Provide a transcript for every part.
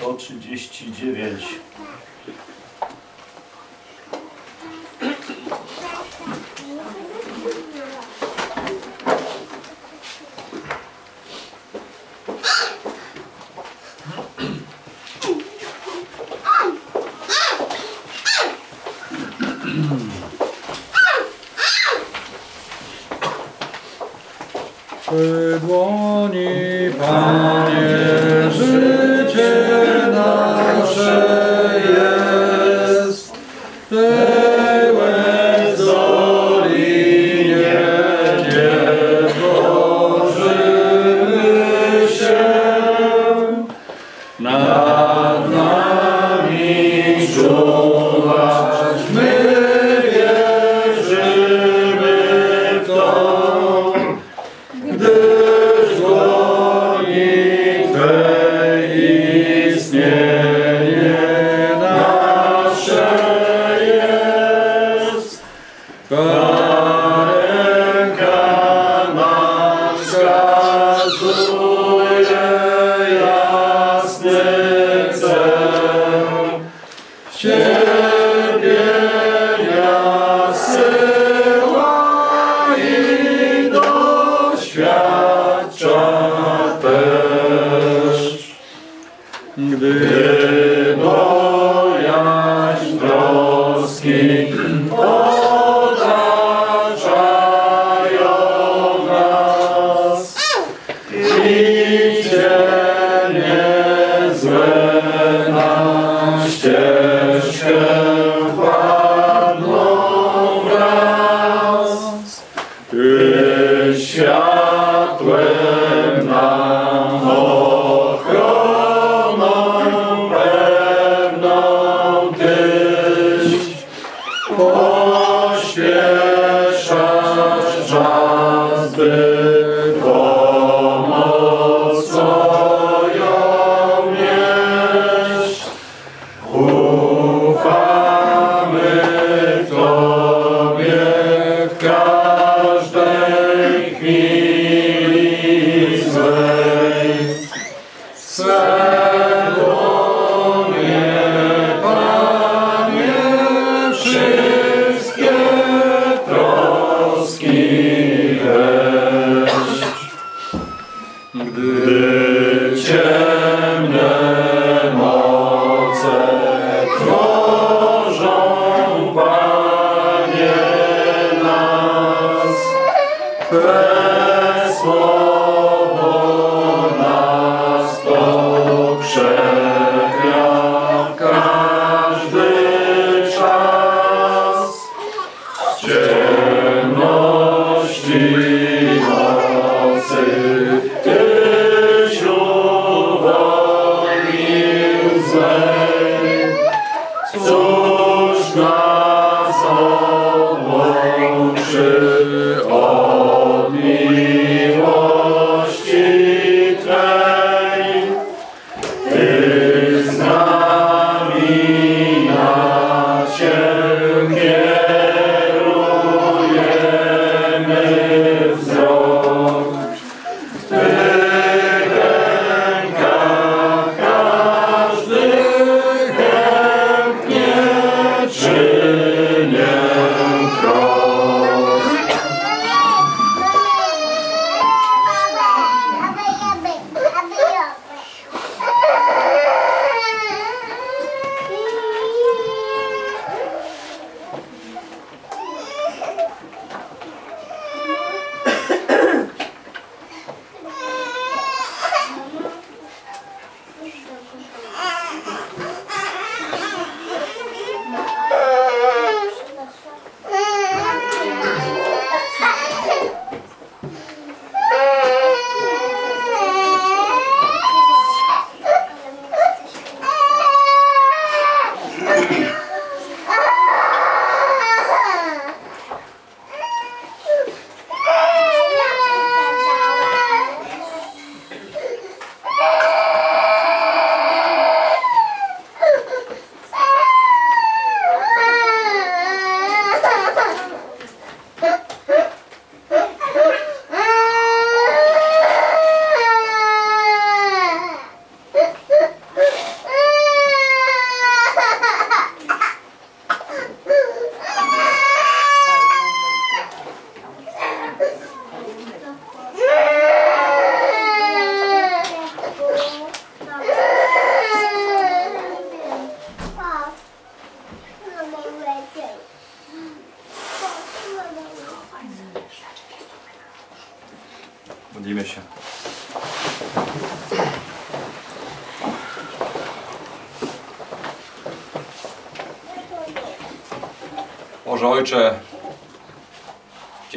139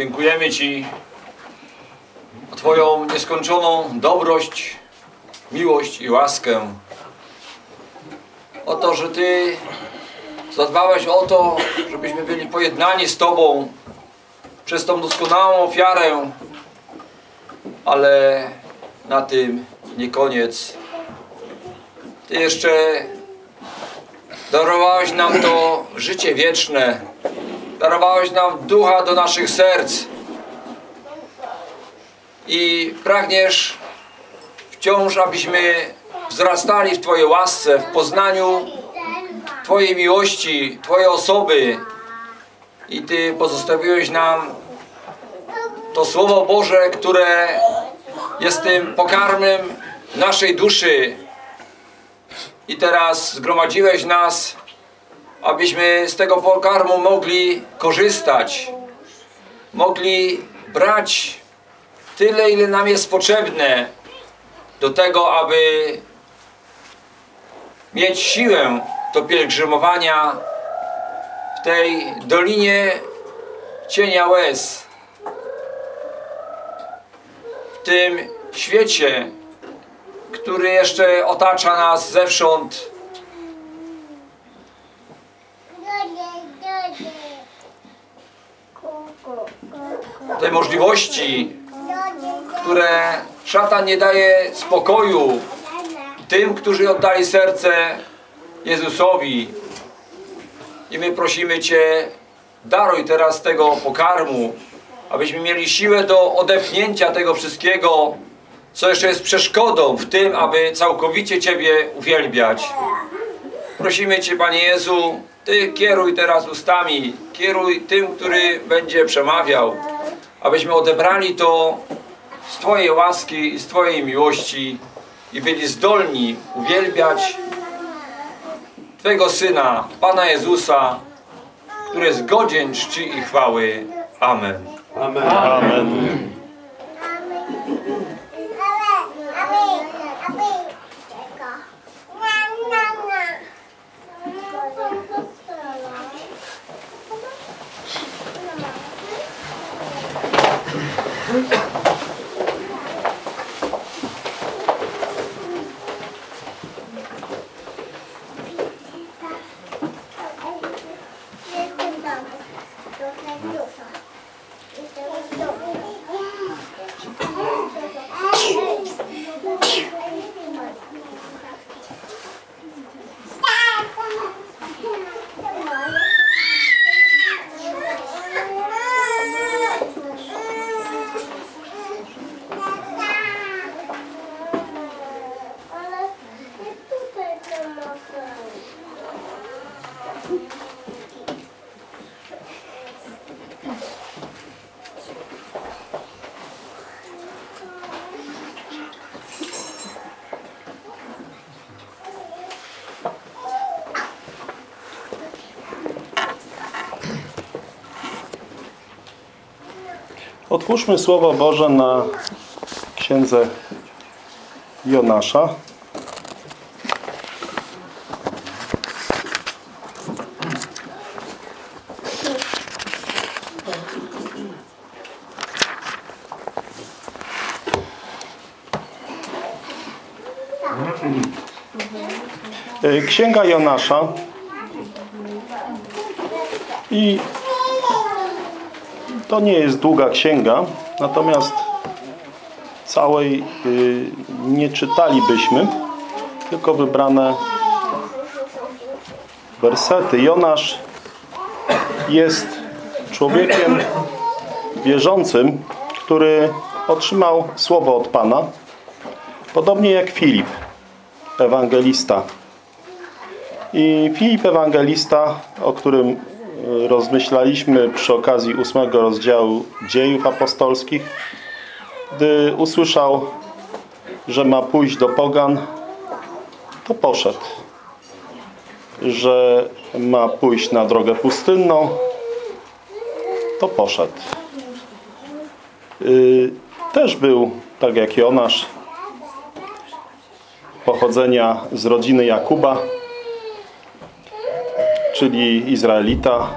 dziękujemy Ci za Twoją nieskończoną dobrość, miłość i łaskę. O to, że Ty zadbałeś o to, żebyśmy byli pojednani z Tobą przez tą doskonałą ofiarę, ale na tym nie koniec. Ty jeszcze darowałeś nam to życie wieczne, darowałeś nam ducha do naszych serc. I pragniesz wciąż, abyśmy wzrastali w Twojej łasce, w poznaniu Twojej miłości, Twojej osoby. I Ty pozostawiłeś nam to Słowo Boże, które jest tym pokarmem naszej duszy. I teraz zgromadziłeś nas abyśmy z tego pokarmu mogli korzystać, mogli brać tyle, ile nam jest potrzebne do tego, aby mieć siłę do pielgrzymowania w tej dolinie cienia łez, w tym świecie, który jeszcze otacza nas zewsząd tej możliwości, które szatan nie daje spokoju tym, którzy oddali serce Jezusowi. I my prosimy Cię, daruj teraz tego pokarmu, abyśmy mieli siłę do odepchnięcia tego wszystkiego, co jeszcze jest przeszkodą w tym, aby całkowicie Ciebie uwielbiać. Prosimy Cię, Panie Jezu, Ty kieruj teraz ustami, kieruj tym, który będzie przemawiał, abyśmy odebrali to z Twojej łaski i z Twojej miłości i byli zdolni uwielbiać Twego Syna, Pana Jezusa, który jest godzien czci i chwały. Amen. Amen. Amen. Ale nie tutaj to mogę. Otwórzmy Słowo Boże na księdze Jonasza. Księga Jonasza i to nie jest długa księga, natomiast całej y, nie czytalibyśmy, tylko wybrane wersety. Jonasz jest człowiekiem wierzącym, który otrzymał słowo od Pana, podobnie jak Filip, ewangelista. I Filip Ewangelista, o którym rozmyślaliśmy przy okazji ósmego rozdziału dziejów apostolskich, gdy usłyszał, że ma pójść do pogan, to poszedł. Że ma pójść na drogę pustynną, to poszedł. Y, Też był tak jak Jonasz, pochodzenia z rodziny Jakuba, czyli Izraelita,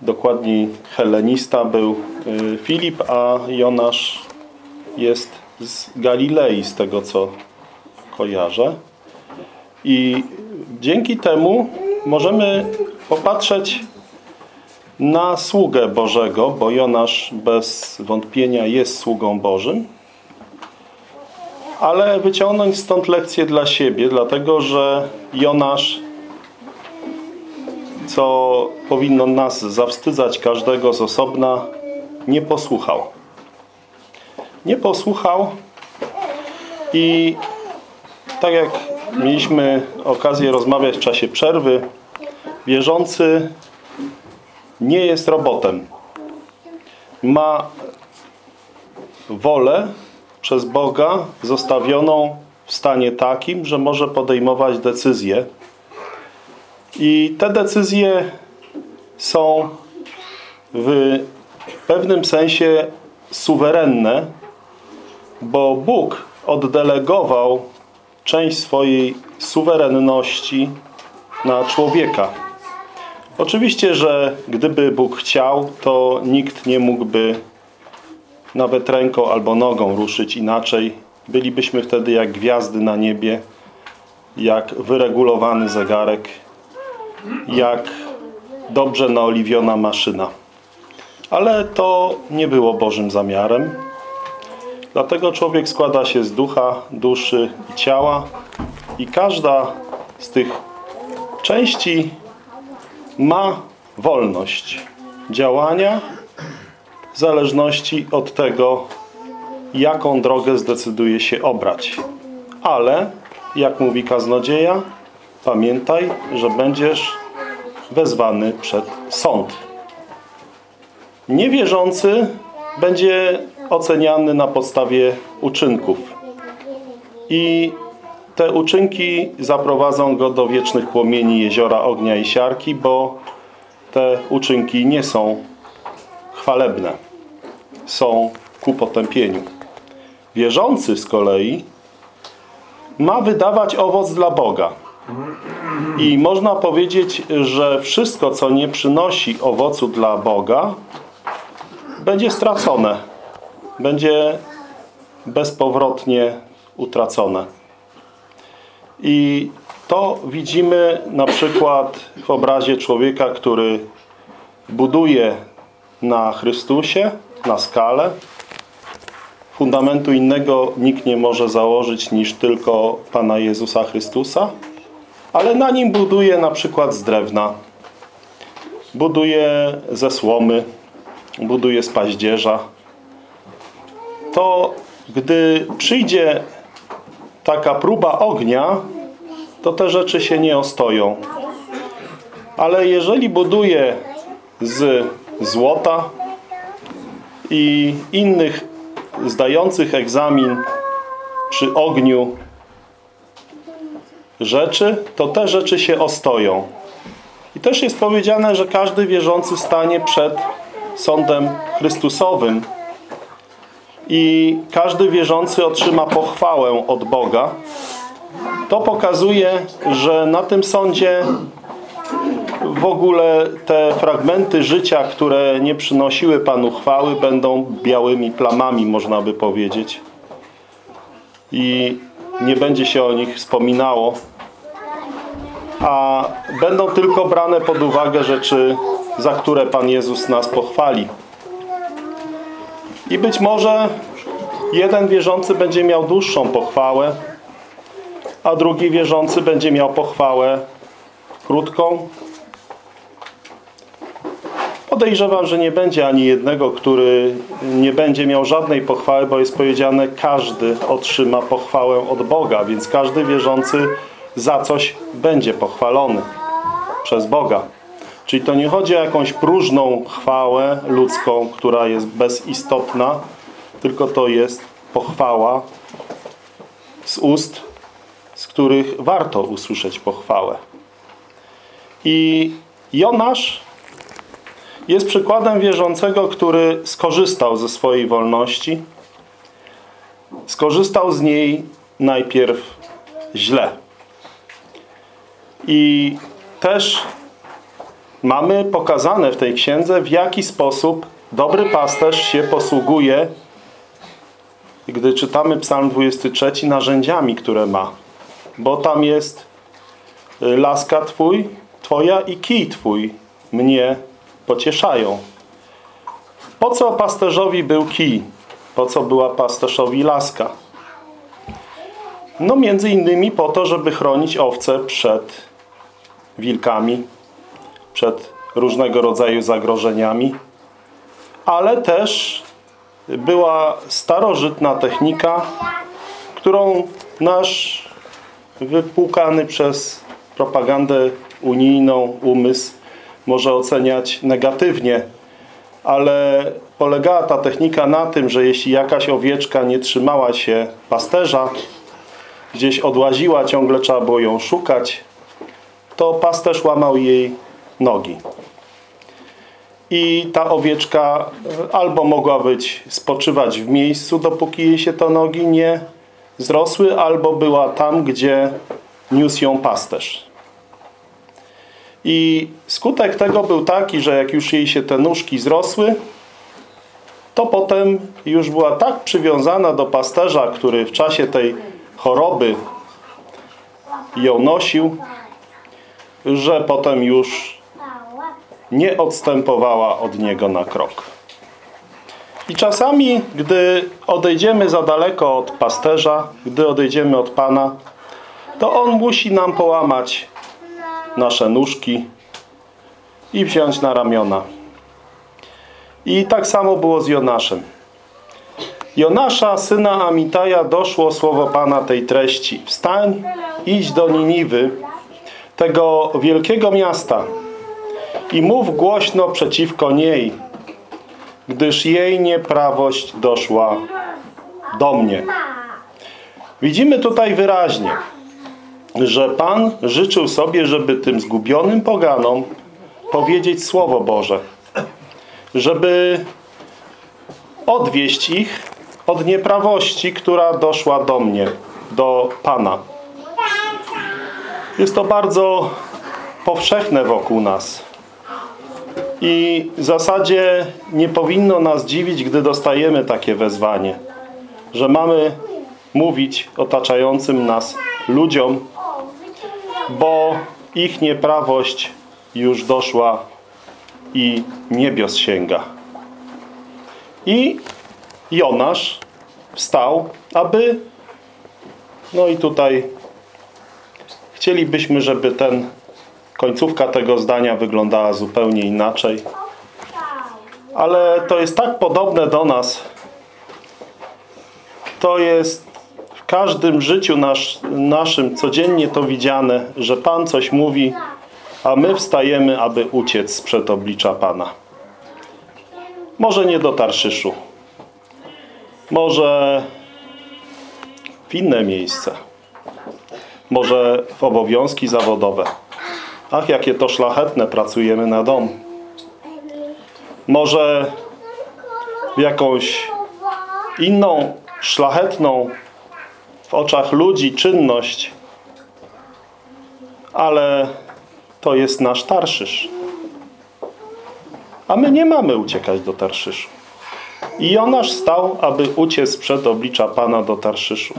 dokładniej helenista był y, Filip, a Jonasz jest z Galilei, z tego co kojarzę. I dzięki temu możemy popatrzeć na sługę Bożego, bo Jonasz bez wątpienia jest sługą Bożym, ale wyciągnąć stąd lekcję dla siebie, dlatego że Jonasz, co powinno nas zawstydzać każdego z osobna, nie posłuchał. Nie posłuchał i tak jak mieliśmy okazję rozmawiać w czasie przerwy, wierzący nie jest robotem. Ma wolę przez Boga zostawioną w stanie takim, że może podejmować decyzje. I te decyzje są w pewnym sensie suwerenne, bo Bóg oddelegował część swojej suwerenności na człowieka. Oczywiście, że gdyby Bóg chciał, to nikt nie mógłby nawet ręką albo nogą ruszyć inaczej. Bylibyśmy wtedy jak gwiazdy na niebie, jak wyregulowany zegarek, jak dobrze naoliwiona maszyna. Ale to nie było Bożym zamiarem. Dlatego człowiek składa się z ducha, duszy i ciała i każda z tych części ma wolność działania w zależności od tego, jaką drogę zdecyduje się obrać. Ale, jak mówi kaznodzieja, pamiętaj, że będziesz wezwany przed sąd. Niewierzący będzie oceniany na podstawie uczynków. I te uczynki zaprowadzą go do wiecznych płomieni jeziora ognia i siarki, bo te uczynki nie są chwalebne. Są ku potępieniu. Wierzący z kolei ma wydawać owoc dla Boga. I można powiedzieć, że wszystko, co nie przynosi owocu dla Boga, będzie stracone. Będzie bezpowrotnie utracone. I to widzimy na przykład w obrazie człowieka, który buduje na Chrystusie, na skalę. Fundamentu innego nikt nie może założyć niż tylko Pana Jezusa Chrystusa, ale na nim buduje na przykład z drewna, buduje ze słomy, buduje z paździerza. To gdy przyjdzie taka próba ognia, to te rzeczy się nie ostoją. Ale jeżeli buduje z złota i innych zdających egzamin przy ogniu rzeczy, to te rzeczy się ostoją. I też jest powiedziane, że każdy wierzący stanie przed sądem Chrystusowym i każdy wierzący otrzyma pochwałę od Boga. To pokazuje, że na tym sądzie w ogóle te fragmenty życia, które nie przynosiły Panu chwały, będą białymi plamami, można by powiedzieć. I nie będzie się o nich wspominało. A będą tylko brane pod uwagę rzeczy, za które Pan Jezus nas pochwali. I być może jeden wierzący będzie miał dłuższą pochwałę, a drugi wierzący będzie miał pochwałę krótką. Podejrzewam, że nie będzie ani jednego, który nie będzie miał żadnej pochwały, bo jest powiedziane, każdy otrzyma pochwałę od Boga, więc każdy wierzący za coś będzie pochwalony przez Boga. Czyli to nie chodzi o jakąś próżną chwałę ludzką, która jest bezistotna, tylko to jest pochwała z ust, z których warto usłyszeć pochwałę. I Jonasz jest przykładem wierzącego, który skorzystał ze swojej wolności. Skorzystał z niej najpierw źle. I też mamy pokazane w tej księdze, w jaki sposób dobry pasterz się posługuje, gdy czytamy Psalm 23, narzędziami, które ma. Bo tam jest y, laska Twój, Twoja i kij Twój mnie pocieszają. Po co pasterzowi był kij? Po co była pasterzowi laska? No między innymi po to, żeby chronić owce przed wilkami, przed różnego rodzaju zagrożeniami, ale też była starożytna technika, którą nasz wypłukany przez propagandę unijną umysł może oceniać negatywnie, ale polegała ta technika na tym, że jeśli jakaś owieczka nie trzymała się pasterza, gdzieś odłaziła, ciągle trzeba było ją szukać, to pasterz łamał jej nogi. I ta owieczka e, albo mogła być spoczywać w miejscu, dopóki jej się te nogi nie zrosły, albo była tam, gdzie niósł ją pasterz. I skutek tego był taki, że jak już jej się te nóżki zrosły, to potem już była tak przywiązana do pasterza, który w czasie tej choroby ją nosił, że potem już nie odstępowała od niego na krok. I czasami, gdy odejdziemy za daleko od pasterza, gdy odejdziemy od Pana, to On musi nam połamać nasze nóżki i wziąć na ramiona. I tak samo było z Jonaszem. Jonasza, syna Amitaja, doszło słowo Pana tej treści. Wstań, idź do Niniwy, tego wielkiego miasta i mów głośno przeciwko niej, gdyż jej nieprawość doszła do mnie. Widzimy tutaj wyraźnie, że Pan życzył sobie, żeby tym zgubionym poganom powiedzieć Słowo Boże. Żeby odwieść ich od nieprawości, która doszła do mnie, do Pana. Jest to bardzo powszechne wokół nas. I w zasadzie nie powinno nas dziwić, gdy dostajemy takie wezwanie, że mamy mówić otaczającym nas ludziom, bo ich nieprawość już doszła i niebios sięga. I Jonasz wstał, aby no i tutaj chcielibyśmy, żeby ten końcówka tego zdania wyglądała zupełnie inaczej. Ale to jest tak podobne do nas. To jest każdym życiu nasz, naszym codziennie to widziane, że Pan coś mówi, a my wstajemy, aby uciec przed oblicza Pana. Może nie do Tarszyszu. Może w inne miejsce. Może w obowiązki zawodowe. Ach, jakie to szlachetne, pracujemy na dom. Może w jakąś inną, szlachetną w oczach ludzi czynność, ale to jest nasz Tarszysz. A my nie mamy uciekać do Tarszyszu. I Jonasz stał, aby uciec przed oblicza Pana do Tarszyszu.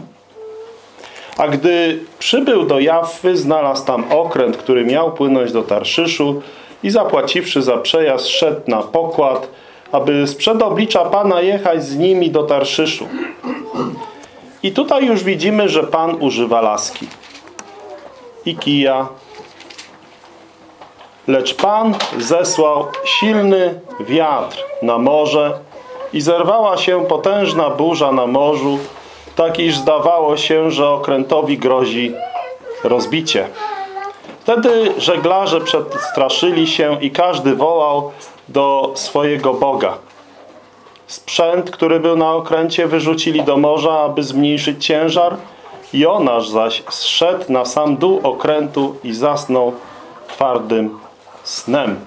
A gdy przybył do Jaffy, znalazł tam okręt, który miał płynąć do Tarszyszu i zapłaciwszy za przejazd, szedł na pokład, aby sprzed oblicza Pana jechać z nimi do Tarszyszu. I tutaj już widzimy, że Pan używa laski i kija. Lecz Pan zesłał silny wiatr na morze i zerwała się potężna burza na morzu, tak iż zdawało się, że okrętowi grozi rozbicie. Wtedy żeglarze przestraszyli się i każdy wołał do swojego Boga. Sprzęt, który był na okręcie, wyrzucili do morza, aby zmniejszyć ciężar. Jonasz zaś zszedł na sam dół okrętu i zasnął twardym snem.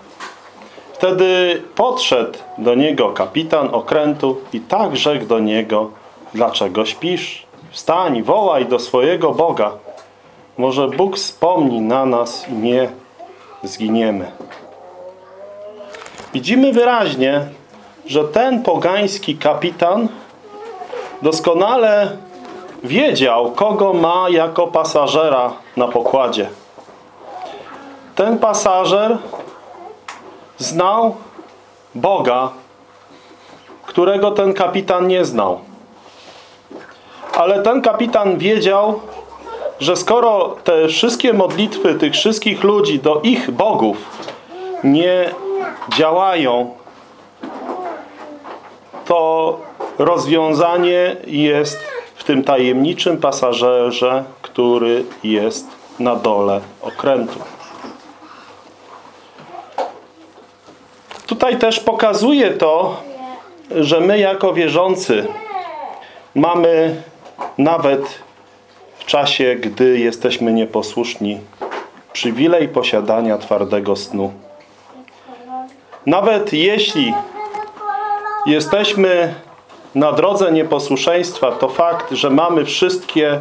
Wtedy podszedł do niego kapitan okrętu i tak rzekł do niego, dlaczego śpisz? Wstań, wołaj do swojego Boga. Może Bóg wspomni na nas i nie zginiemy. Widzimy wyraźnie, że ten pogański kapitan doskonale wiedział, kogo ma jako pasażera na pokładzie. Ten pasażer znał Boga, którego ten kapitan nie znał. Ale ten kapitan wiedział, że skoro te wszystkie modlitwy tych wszystkich ludzi do ich bogów nie działają, to rozwiązanie jest w tym tajemniczym pasażerze, który jest na dole okrętu. Tutaj też pokazuje to, że my jako wierzący mamy nawet w czasie, gdy jesteśmy nieposłuszni, przywilej posiadania twardego snu. Nawet jeśli jesteśmy na drodze nieposłuszeństwa, to fakt, że mamy wszystkie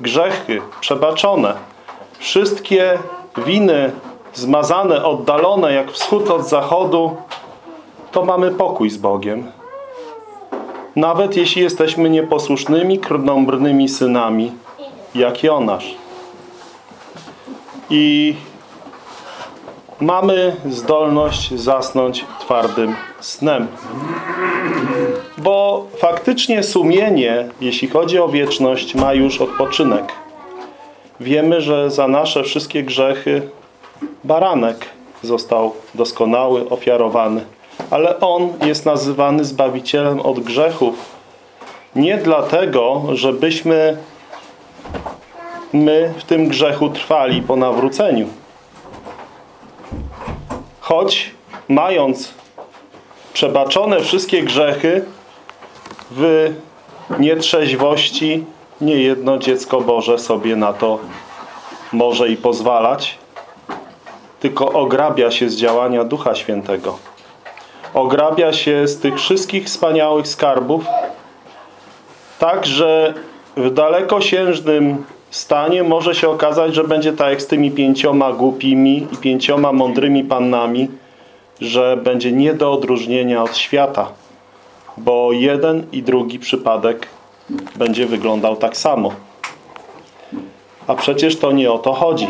grzechy przebaczone, wszystkie winy zmazane, oddalone jak wschód od zachodu, to mamy pokój z Bogiem. Nawet jeśli jesteśmy nieposłusznymi, krnąbrnymi synami, jak Jonasz. I mamy zdolność zasnąć twardym snem. Bo faktycznie sumienie, jeśli chodzi o wieczność, ma już odpoczynek. Wiemy, że za nasze wszystkie grzechy baranek został doskonały, ofiarowany. Ale On jest nazywany Zbawicielem od grzechów. Nie dlatego, żebyśmy my w tym grzechu trwali po nawróceniu. Choć mając przebaczone wszystkie grzechy w nietrzeźwości nie jedno dziecko Boże sobie na to może i pozwalać, tylko ograbia się z działania Ducha Świętego. Ograbia się z tych wszystkich wspaniałych skarbów, tak, że w dalekosiężnym stanie może się okazać, że będzie tak jak z tymi pięcioma głupimi i pięcioma mądrymi pannami, że będzie nie do odróżnienia od świata, bo jeden i drugi przypadek będzie wyglądał tak samo. A przecież to nie o to chodzi.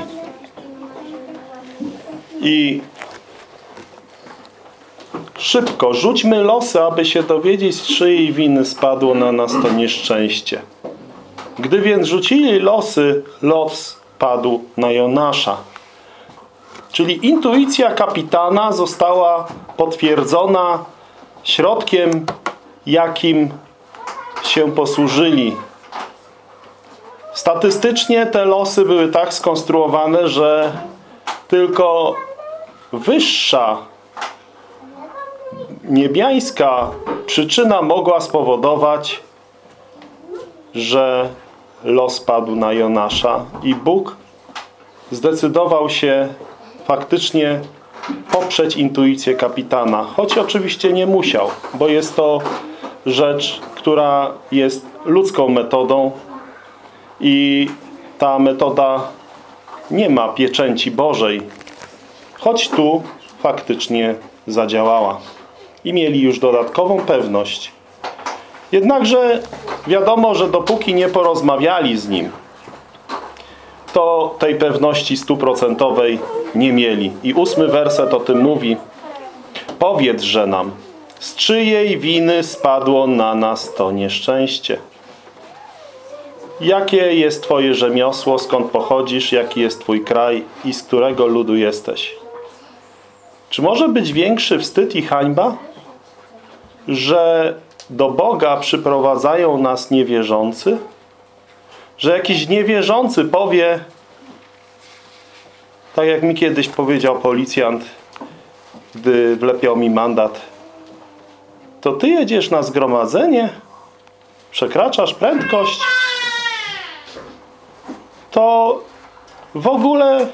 I szybko, rzućmy losy, aby się dowiedzieć, z czyjej winy spadło na nas to nieszczęście. Gdy więc rzucili losy, los padł na Jonasza. Czyli intuicja kapitana została potwierdzona środkiem, jakim się posłużyli. Statystycznie te losy były tak skonstruowane, że tylko wyższa niebiańska przyczyna mogła spowodować, że los padł na Jonasza i Bóg zdecydował się faktycznie poprzeć intuicję kapitana. Choć oczywiście nie musiał, bo jest to rzecz, która jest ludzką metodą i ta metoda nie ma pieczęci Bożej. Choć tu faktycznie zadziałała. I mieli już dodatkową pewność. Jednakże wiadomo, że dopóki nie porozmawiali z nim, to tej pewności stuprocentowej nie mieli. I ósmy werset o tym mówi. Powiedz, nam, z czyjej winy spadło na nas to nieszczęście? Jakie jest Twoje rzemiosło, skąd pochodzisz, jaki jest Twój kraj i z którego ludu jesteś? Czy może być większy wstyd i hańba, że do Boga przyprowadzają nas niewierzący? Że jakiś niewierzący powie, tak jak mi kiedyś powiedział policjant, gdy wlepiał mi mandat, to ty jedziesz na zgromadzenie, przekraczasz prędkość, to w ogóle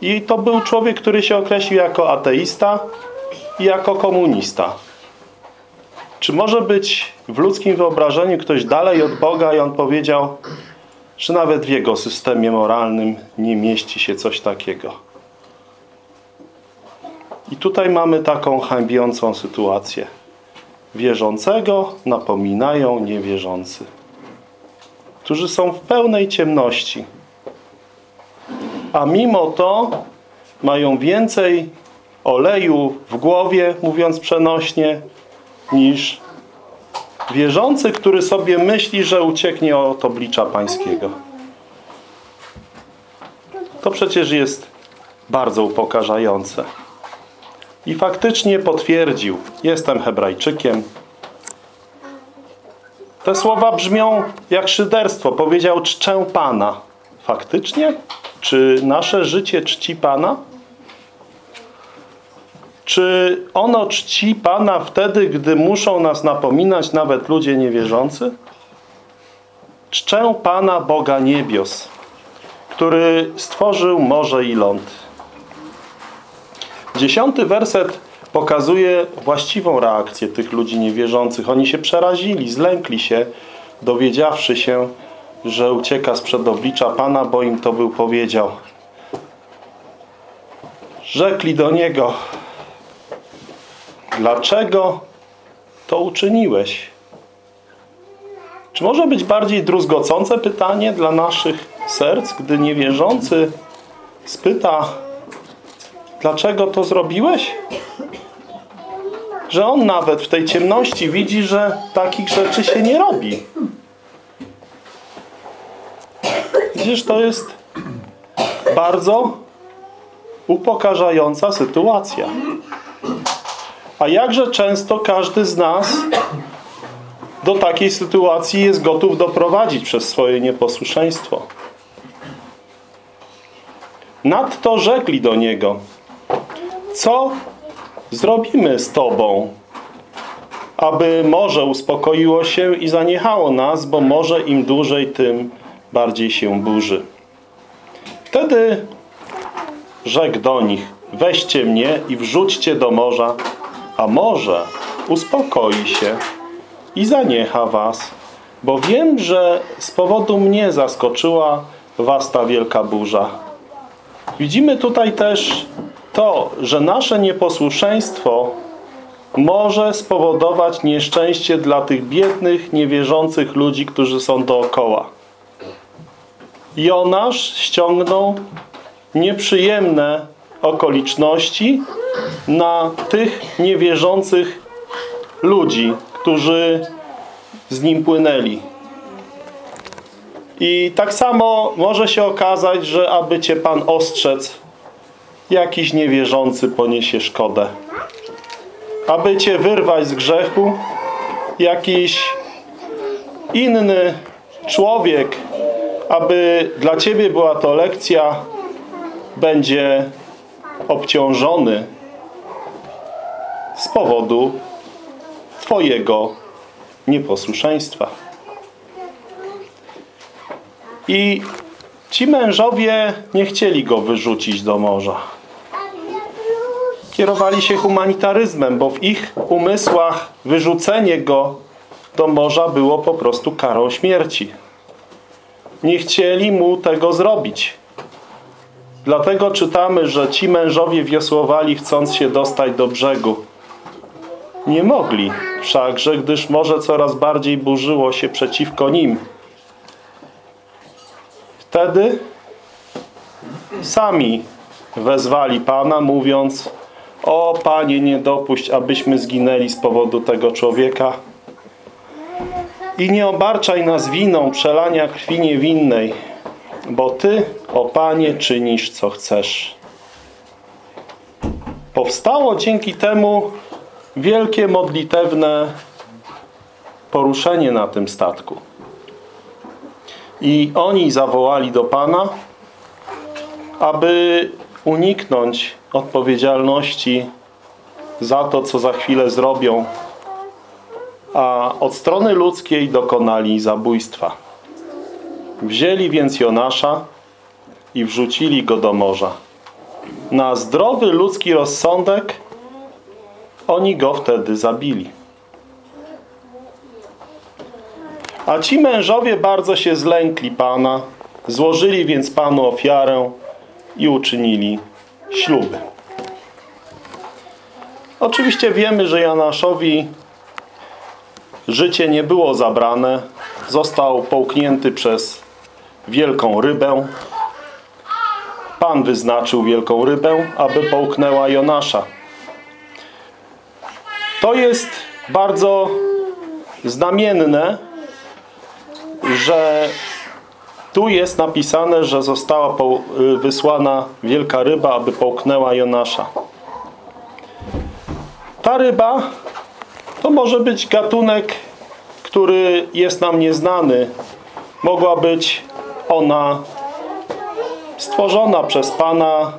i to był człowiek, który się określił jako ateista, i jako komunista. Czy może być w ludzkim wyobrażeniu ktoś dalej od Boga i on powiedział, że nawet w jego systemie moralnym nie mieści się coś takiego. I tutaj mamy taką hańbiącą sytuację. Wierzącego napominają niewierzący, którzy są w pełnej ciemności. A mimo to mają więcej oleju w głowie, mówiąc przenośnie, niż wierzący, który sobie myśli, że ucieknie od oblicza pańskiego. To przecież jest bardzo upokarzające. I faktycznie potwierdził, jestem Hebrajczykiem. Te słowa brzmią jak szyderstwo. Powiedział, czczę Pana. Faktycznie? Czy nasze życie czci Pana? Czy ono czci Pana wtedy, gdy muszą nas napominać nawet ludzie niewierzący? Czczę Pana Boga niebios, który stworzył morze i ląd. Dziesiąty werset pokazuje właściwą reakcję tych ludzi niewierzących. Oni się przerazili, zlękli się, dowiedziawszy się, że ucieka sprzed oblicza Pana, bo im to był powiedział. Rzekli do Niego, dlaczego to uczyniłeś? Czy może być bardziej druzgocące pytanie dla naszych serc, gdy niewierzący spyta, dlaczego to zrobiłeś? Że on nawet w tej ciemności widzi, że takich rzeczy się nie robi. Widzisz, to jest bardzo upokarzająca sytuacja. A jakże często każdy z nas do takiej sytuacji jest gotów doprowadzić przez swoje nieposłuszeństwo. Nadto rzekli do Niego, co zrobimy z Tobą, aby morze uspokoiło się i zaniechało nas, bo może im dłużej, tym bardziej się burzy. Wtedy rzekł do nich, weźcie mnie i wrzućcie do morza, a morze uspokoi się i zaniecha was, bo wiem, że z powodu mnie zaskoczyła was ta wielka burza. Widzimy tutaj też to, że nasze nieposłuszeństwo może spowodować nieszczęście dla tych biednych, niewierzących ludzi, którzy są dookoła. Jonasz ściągnął nieprzyjemne okoliczności na tych niewierzących ludzi, którzy z nim płynęli. I tak samo może się okazać, że aby Cię Pan ostrzec, jakiś niewierzący poniesie szkodę. Aby Cię wyrwać z grzechu, jakiś inny człowiek, aby dla Ciebie była to lekcja, będzie obciążony powodu Twojego nieposłuszeństwa. I ci mężowie nie chcieli go wyrzucić do morza. Kierowali się humanitaryzmem, bo w ich umysłach wyrzucenie go do morza było po prostu karą śmierci. Nie chcieli mu tego zrobić. Dlatego czytamy, że ci mężowie wiosłowali, chcąc się dostać do brzegu. Nie mogli wszakże, gdyż morze coraz bardziej burzyło się przeciwko nim. Wtedy sami wezwali Pana, mówiąc O Panie, nie dopuść, abyśmy zginęli z powodu tego człowieka i nie obarczaj nas winą przelania krwi niewinnej, bo Ty, o Panie, czynisz co chcesz. Powstało dzięki temu wielkie modlitewne poruszenie na tym statku. I oni zawołali do Pana, aby uniknąć odpowiedzialności za to, co za chwilę zrobią, a od strony ludzkiej dokonali zabójstwa. Wzięli więc Jonasza i wrzucili go do morza. Na zdrowy ludzki rozsądek Oni go wtedy zabili. A ci mężowie bardzo się zlękli Pana, złożyli więc Panu ofiarę i uczynili śluby. Oczywiście wiemy, że Janaszowi życie nie było zabrane. Został połknięty przez wielką rybę. Pan wyznaczył wielką rybę, aby połknęła Jonasza. To jest bardzo znamienne, że tu jest napisane, że została y, wysłana wielka ryba, aby połknęła Jonasza. Ta ryba to może być gatunek, który jest nam nieznany. Mogła być ona stworzona przez Pana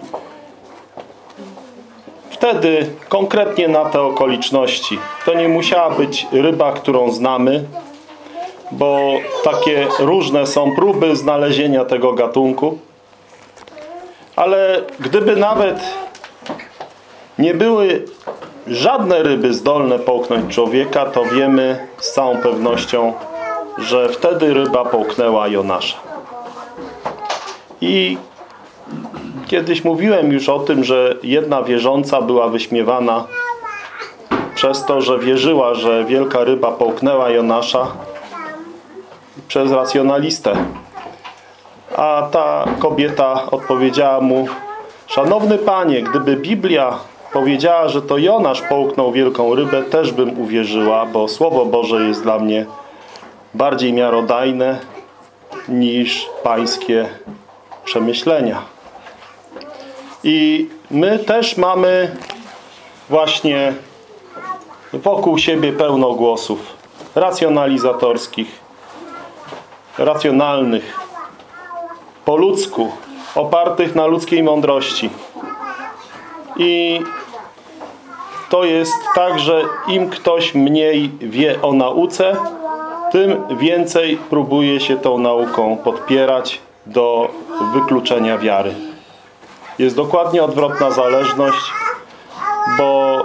wtedy konkretnie na te okoliczności. To nie musiała być ryba, którą znamy, bo takie różne są próby znalezienia tego gatunku. Ale gdyby nawet nie były żadne ryby zdolne połknąć człowieka, to wiemy z całą pewnością, że wtedy ryba połknęła Jonasza. I kiedyś mówiłem już o tym, że jedna wierząca była wyśmiewana przez to, że wierzyła, że wielka ryba połknęła Jonasza przez racjonalistę. A ta kobieta odpowiedziała mu Szanowny Panie, gdyby Biblia powiedziała, że to Jonasz połknął wielką rybę, też bym uwierzyła, bo Słowo Boże jest dla mnie bardziej miarodajne niż pańskie przemyślenia. I my też mamy właśnie wokół siebie pełno głosów racjonalizatorskich, racjonalnych, po ludzku, opartych na ludzkiej mądrości. I to jest tak, że im ktoś mniej wie o nauce, tym więcej próbuje się tą nauką podpierać do wykluczenia wiary. Jest dokładnie odwrotna zależność, bo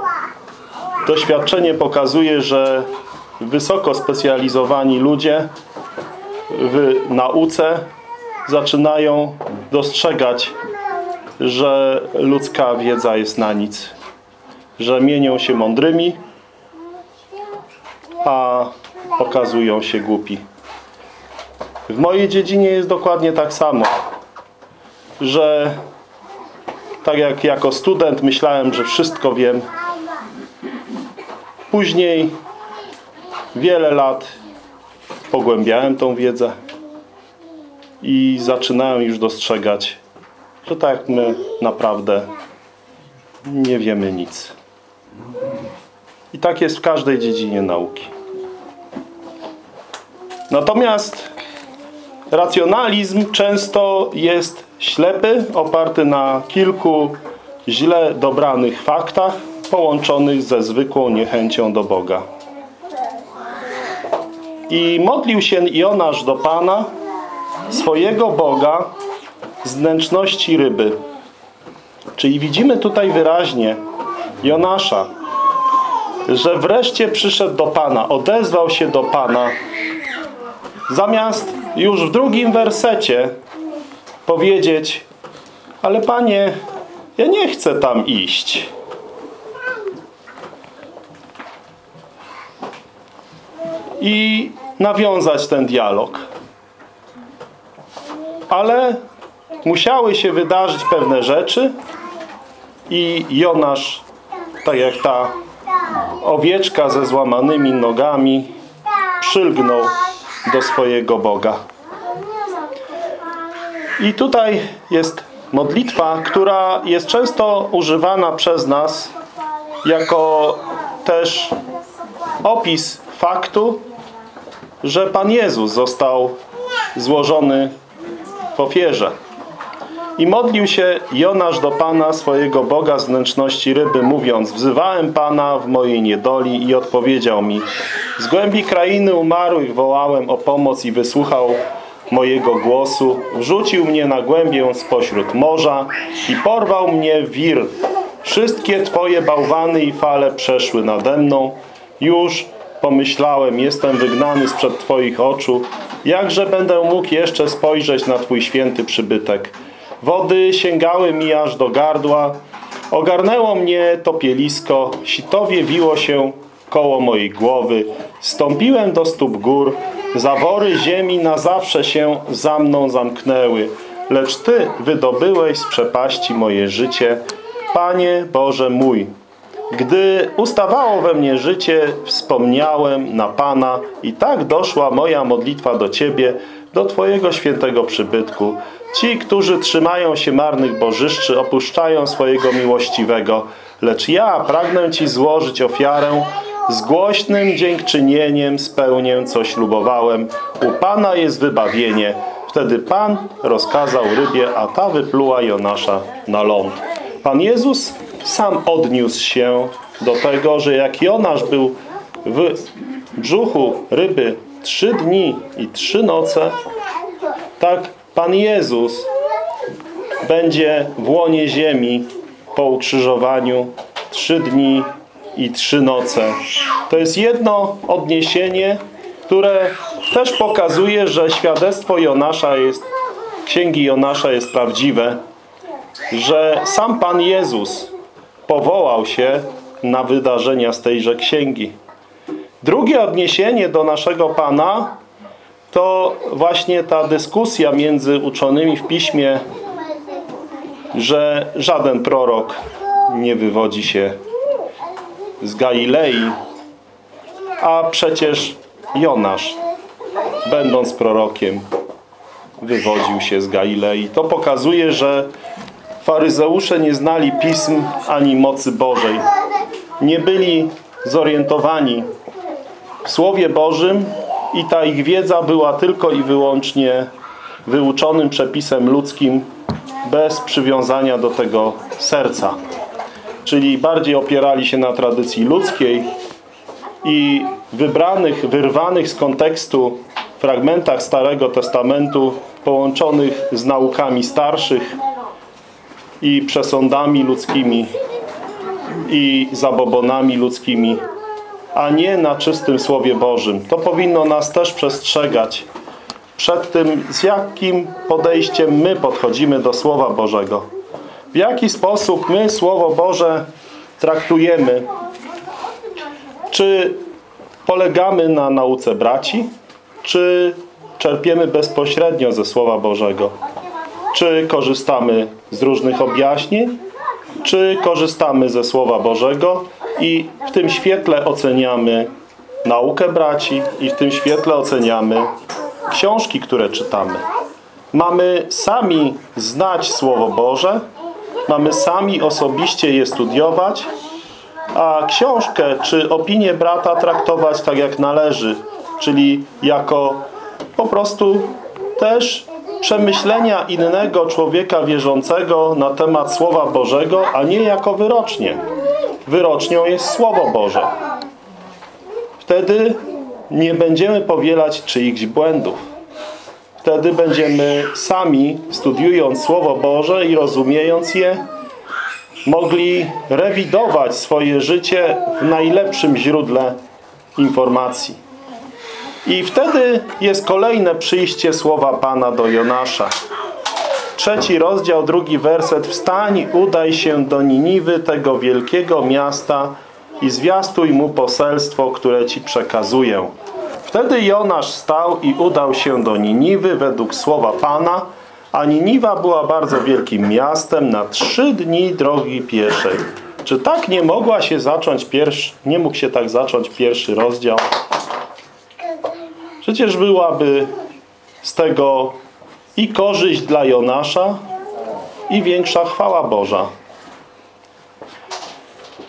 doświadczenie pokazuje, że wysoko specjalizowani ludzie w nauce zaczynają dostrzegać, że ludzka wiedza jest na nic. Że mienią się mądrymi, a okazują się głupi. W mojej dziedzinie jest dokładnie tak samo, że tak jak jako student myślałem, że wszystko wiem, później wiele lat pogłębiałem tą wiedzę i zaczynałem już dostrzegać, że tak my naprawdę nie wiemy nic. I tak jest w każdej dziedzinie nauki. Natomiast racjonalizm często jest ślepy, oparty na kilku źle dobranych faktach, połączonych ze zwykłą niechęcią do Boga. I modlił się Jonasz do Pana, swojego Boga, z wnętrzności ryby. Czyli widzimy tutaj wyraźnie Jonasza, że wreszcie przyszedł do Pana, odezwał się do Pana. Zamiast już w drugim wersecie powiedzieć, ale Panie, ja nie chcę tam iść. I nawiązać ten dialog. Ale musiały się wydarzyć pewne rzeczy i Jonasz, tak jak ta owieczka ze złamanymi nogami, przylgnął do swojego Boga. I tutaj jest modlitwa, która jest często używana przez nas jako też opis faktu, że Pan Jezus został złożony w ofierze. I modlił się Jonasz do Pana swojego Boga z wnętrzności ryby, mówiąc Wzywałem Pana w mojej niedoli i odpowiedział mi Z głębi krainy umarłych wołałem o pomoc i wysłuchał mojego głosu. Wrzucił mnie na głębię spośród morza i porwał mnie wir Wszystkie Twoje bałwany i fale przeszły nade mną. Już pomyślałem, jestem wygnany sprzed Twoich oczu. Jakże będę mógł jeszcze spojrzeć na Twój święty przybytek? Wody sięgały mi aż do gardła. Ogarnęło mnie topielisko, sitowie wiło się koło mojej głowy. Stąpiłem do stóp gór, zawory ziemi na zawsze się za mną zamknęły. Lecz Ty wydobyłeś z przepaści moje życie, Panie Boże mój. Gdy ustawało we mnie życie, wspomniałem na Pana i tak doszła moja modlitwa do Ciebie, do Twojego świętego przybytku. Ci, którzy trzymają się marnych bożyszczy, opuszczają swojego miłościwego, lecz ja pragnę Ci złożyć ofiarę, z głośnym dziękczynieniem spełnię, co ślubowałem. U Pana jest wybawienie. Wtedy Pan rozkazał rybie, a ta wypluła Jonasza na ląd. Pan Jezus sam odniósł się do tego, że jak Jonasz był w brzuchu ryby trzy dni i trzy noce, tak Pan Jezus będzie w łonie ziemi po ukrzyżowaniu trzy dni i trzy noce. To jest jedno odniesienie, które też pokazuje, że świadectwo Jonasza jest, księgi Jonasza jest prawdziwe, że sam Pan Jezus powołał się na wydarzenia z tejże księgi. Drugie odniesienie do naszego Pana to właśnie ta dyskusja między uczonymi w Piśmie, że żaden prorok nie wywodzi się z Galilei, a przecież Jonasz, będąc prorokiem, wywodził się z Galilei. To pokazuje, że faryzeusze nie znali pism ani mocy Bożej. Nie byli zorientowani w Słowie Bożym i ta ich wiedza była tylko i wyłącznie wyuczonym przepisem ludzkim bez przywiązania do tego serca. Czyli bardziej opierali się na tradycji ludzkiej i wybranych, wyrwanych z kontekstu fragmentach Starego Testamentu połączonych z naukami starszych i przesądami ludzkimi i zabobonami ludzkimi, a nie na czystym Słowie Bożym. To powinno nas też przestrzegać przed tym, z jakim podejściem my podchodzimy do Słowa Bożego. Jaki sposób my Słowo Boże traktujemy. Czy polegamy na nauce braci, czy czerpiemy bezpośrednio ze Słowa Bożego? Czy korzystamy z różnych objaśnień, czy korzystamy ze Słowa Bożego i w tym świetle oceniamy naukę braci i w tym świetle oceniamy książki, które czytamy. Mamy sami znać Słowo Boże, mamy sami osobiście je studiować, a książkę czy opinię brata traktować tak jak należy, czyli jako po prostu też przemyślenia innego człowieka wierzącego na temat Słowa Bożego, a nie jako wyrocznie. Wyrocznią jest Słowo Boże. Wtedy nie będziemy powielać czyichś błędów. Wtedy będziemy sami, studiując Słowo Boże i rozumiejąc je, mogli rewidować swoje życie w najlepszym źródle informacji. I wtedy jest kolejne przyjście słowa Pana do Jonasza. Trzeci rozdział, drugi werset. Wstań, udaj się do Niniwy, tego wielkiego miasta i zwiastuj mu poselstwo, które ci przekazuję. Wtedy Jonasz stał i udał się do Niniwy według słowa Pana, a Niniwa była bardzo wielkim miastem na trzy dni drogi pieszej. Czy tak nie mogła się zacząć pierwszy, nie mógł się tak zacząć pierwszy rozdział? Przecież byłaby z tego i korzyść dla Jonasza, i większa chwała Boża.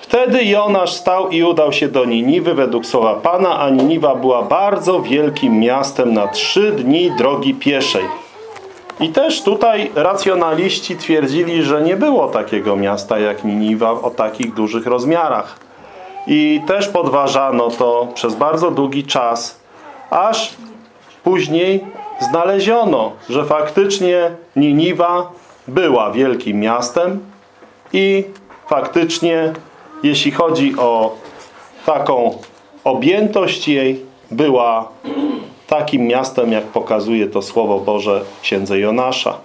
Wtedy Jonasz stał i udał się do Niniwy według słowa Pana, a Niniwa była bardzo wielkim miastem na trzy dni drogi pieszej. I też tutaj racjonaliści twierdzili, że nie było takiego miasta jak Niniwa o takich dużych rozmiarach. I też podważano to przez bardzo długi czas, aż później znaleziono, że faktycznie Niniwa była wielkim miastem i faktycznie, jeśli chodzi o taką objętość jej, była takim miastem, jak pokazuje to Słowo Boże księdze Jonasza.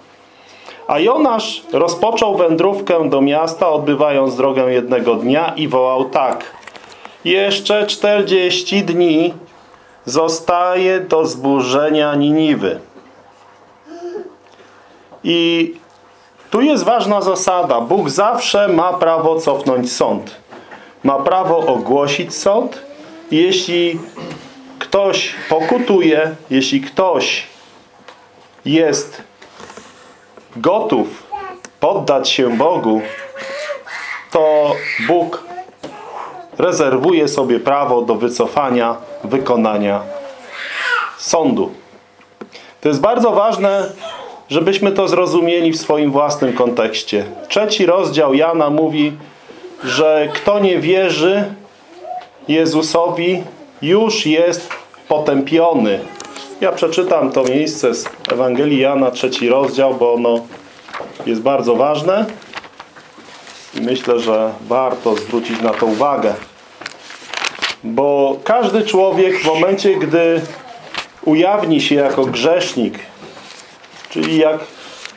A Jonasz rozpoczął wędrówkę do miasta, odbywając drogę jednego dnia i wołał tak. Jeszcze 40 dni zostaje do zburzenia Niniwy. I tu jest ważna zasada. Bóg zawsze ma prawo cofnąć sąd. Ma prawo ogłosić sąd. Jeśli ktoś pokutuje, jeśli ktoś jest gotów poddać się Bogu, to Bóg rezerwuje sobie prawo do wycofania, wykonania sądu. To jest bardzo ważne, żebyśmy to zrozumieli w swoim własnym kontekście. Trzeci rozdział Jana mówi, że kto nie wierzy Jezusowi, już jest potępiony. Ja przeczytam to miejsce z Ewangelii Jana, trzeci rozdział, bo ono jest bardzo ważne. I myślę, że warto zwrócić na to uwagę. Bo każdy człowiek w momencie, gdy ujawni się jako grzesznik, czyli jak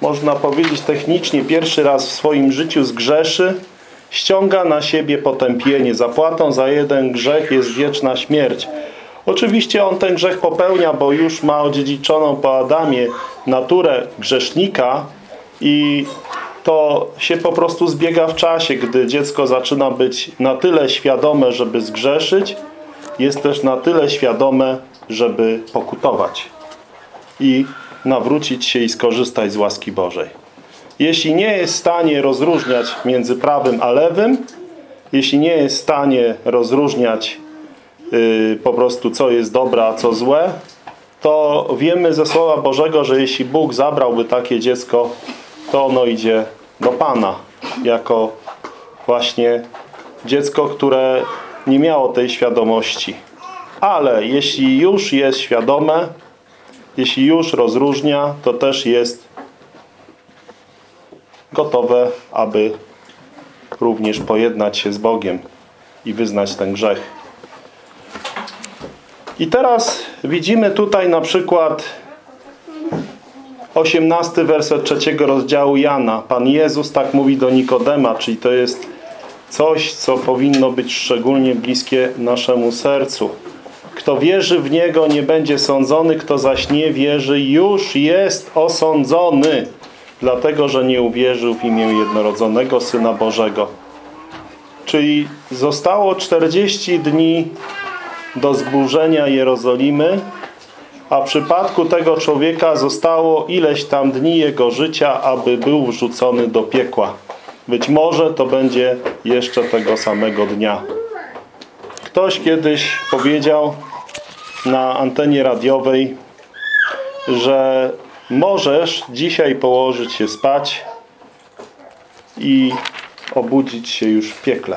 można powiedzieć technicznie pierwszy raz w swoim życiu zgrzeszy, ściąga na siebie potępienie. Zapłatą za jeden grzech jest wieczna śmierć. Oczywiście on ten grzech popełnia, bo już ma odziedziczoną po Adamie naturę grzesznika i to się po prostu zbiega w czasie, gdy dziecko zaczyna być na tyle świadome, żeby zgrzeszyć, jest też na tyle świadome, żeby pokutować i nawrócić się i skorzystać z łaski Bożej. Jeśli nie jest w stanie rozróżniać między prawym a lewym, jeśli nie jest w stanie rozróżniać yy, po prostu co jest dobre, a co złe, to wiemy ze Słowa Bożego, że jeśli Bóg zabrałby takie dziecko, to ono idzie do Pana jako właśnie dziecko, które nie miało tej świadomości. Ale jeśli już jest świadome, jeśli już rozróżnia, to też jest gotowe, aby również pojednać się z Bogiem i wyznać ten grzech. I teraz widzimy tutaj na przykład 18 werset trzeciego rozdziału Jana. Pan Jezus tak mówi do Nikodema, czyli to jest coś, co powinno być szczególnie bliskie naszemu sercu. Kto wierzy w Niego, nie będzie sądzony, kto zaś nie wierzy, już jest osądzony, dlatego, że nie uwierzył w imię jednorodzonego Syna Bożego. Czyli zostało 40 dni do zburzenia Jerozolimy, a w przypadku tego człowieka zostało ileś tam dni jego życia, aby był wrzucony do piekła. Być może to będzie jeszcze tego samego dnia. Ktoś kiedyś powiedział na antenie radiowej, że możesz dzisiaj położyć się spać i obudzić się już w piekle.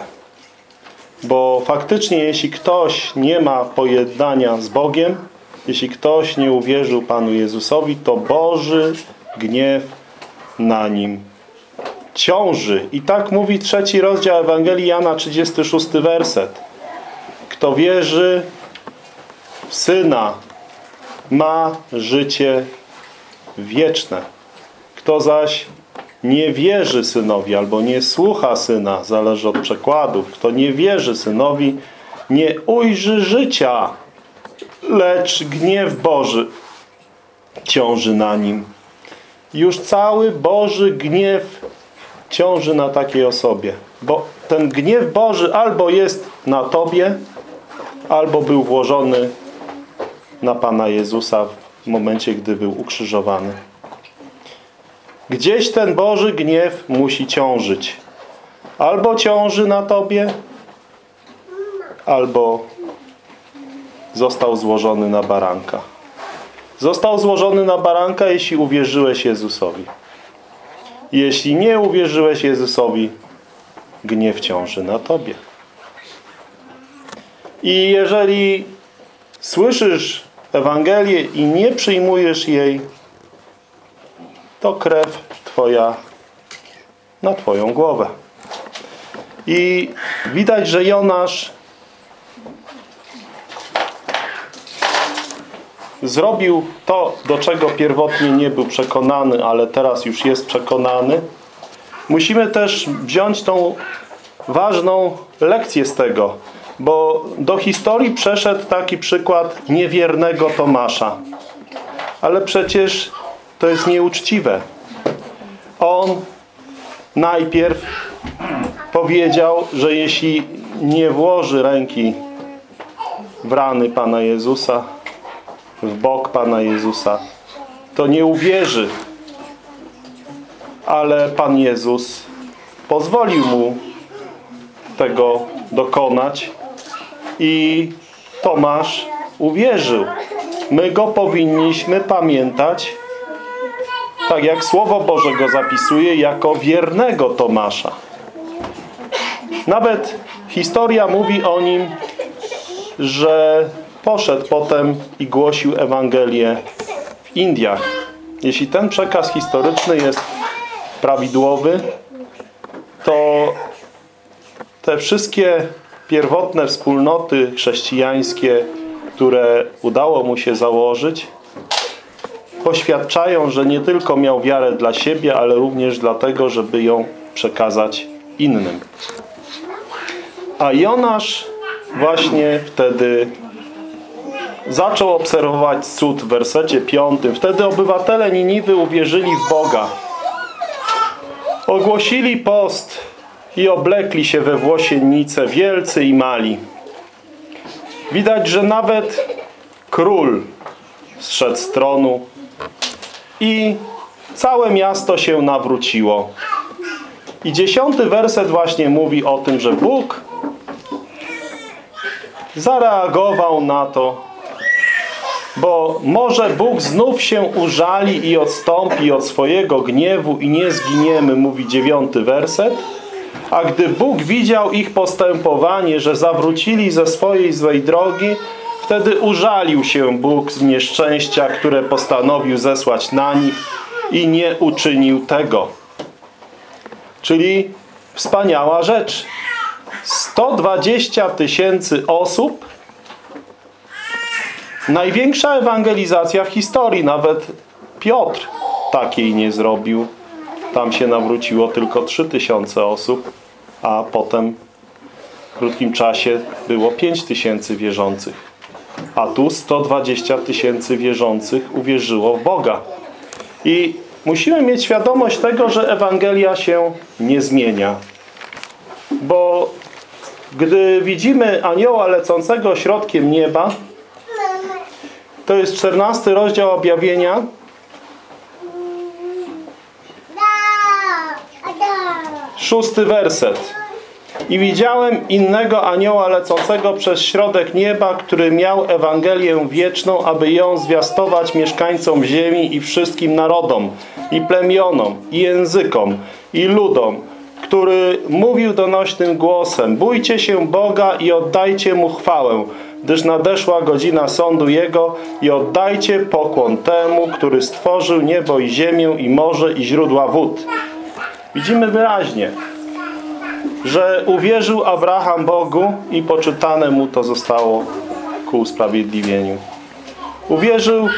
Bo faktycznie jeśli ktoś nie ma pojednania z Bogiem, jeśli ktoś nie uwierzył Panu Jezusowi, to Boży gniew na nim ciąży. I tak mówi trzeci rozdział Ewangelii Jana, 36 werset. Kto wierzy w Syna, ma życie wieczne. Kto zaś nie wierzy Synowi albo nie słucha Syna, zależy od przekładu. Kto nie wierzy Synowi, nie ujrzy życia, lecz gniew Boży ciąży na nim. Już cały Boży gniew ciąży na takiej osobie. Bo ten gniew Boży albo jest na tobie, albo był włożony na Pana Jezusa w momencie, gdy był ukrzyżowany. Gdzieś ten Boży gniew musi ciążyć. Albo ciąży na tobie, albo został złożony na baranka. Został złożony na baranka, jeśli uwierzyłeś Jezusowi. Jeśli nie uwierzyłeś Jezusowi, gniew ciąży na tobie. I jeżeli słyszysz Ewangelię i nie przyjmujesz jej, to krew Twoja na Twoją głowę. I widać, że Jonasz zrobił to, do czego pierwotnie nie był przekonany, ale teraz już jest przekonany. Musimy też wziąć tą ważną lekcję z tego, bo do historii przeszedł taki przykład niewiernego Tomasza. Ale przecież to jest nieuczciwe. On najpierw powiedział, że jeśli nie włoży ręki w rany Pana Jezusa, w bok Pana Jezusa, to nie uwierzy. Ale Pan Jezus pozwolił mu tego dokonać i Tomasz uwierzył. My go powinniśmy pamiętać, tak jak Słowo Boże go zapisuje, jako wiernego Tomasza. Nawet historia mówi o nim, że poszedł potem i głosił Ewangelię w Indiach. Jeśli ten przekaz historyczny jest prawidłowy, to te wszystkie pierwotne wspólnoty chrześcijańskie, które udało mu się założyć, poświadczają, że nie tylko miał wiarę dla siebie, ale również dlatego, żeby ją przekazać innym. A Jonasz właśnie wtedy zaczął obserwować cud w wersecie 5. Wtedy obywatele Niniwy uwierzyli w Boga. Ogłosili post i oblekli się we włosiennice wielcy i mali. Widać, że nawet król zszedł z tronu i całe miasto się nawróciło. I dziesiąty werset właśnie mówi o tym, że Bóg zareagował na to, bo może Bóg znów się użali i odstąpi od swojego gniewu i nie zginiemy, mówi dziewiąty werset. A gdy Bóg widział ich postępowanie, że zawrócili ze swojej złej drogi, wtedy użalił się Bóg z nieszczęścia, które postanowił zesłać na nich i nie uczynił tego. Czyli wspaniała rzecz. 120 tysięcy osób Największa ewangelizacja w historii. Nawet Piotr takiej nie zrobił. Tam się nawróciło tylko 3000 osób, a potem w krótkim czasie było 5000 wierzących. A tu 120 tysięcy wierzących uwierzyło w Boga. I musimy mieć świadomość tego, że Ewangelia się nie zmienia. Bo gdy widzimy anioła lecącego środkiem nieba, to jest 14 rozdział objawienia. Szósty werset. I widziałem innego anioła lecącego przez środek nieba, który miał Ewangelię wieczną, aby ją zwiastować mieszkańcom ziemi i wszystkim narodom, i plemionom, i językom, i ludom, który mówił donośnym głosem Bójcie się Boga i oddajcie Mu chwałę, gdyż nadeszła godzina sądu Jego i oddajcie pokłon temu, który stworzył niebo i ziemię i morze i źródła wód. Widzimy wyraźnie, że uwierzył Abraham Bogu i poczytane mu to zostało ku usprawiedliwieniu. Uwierzył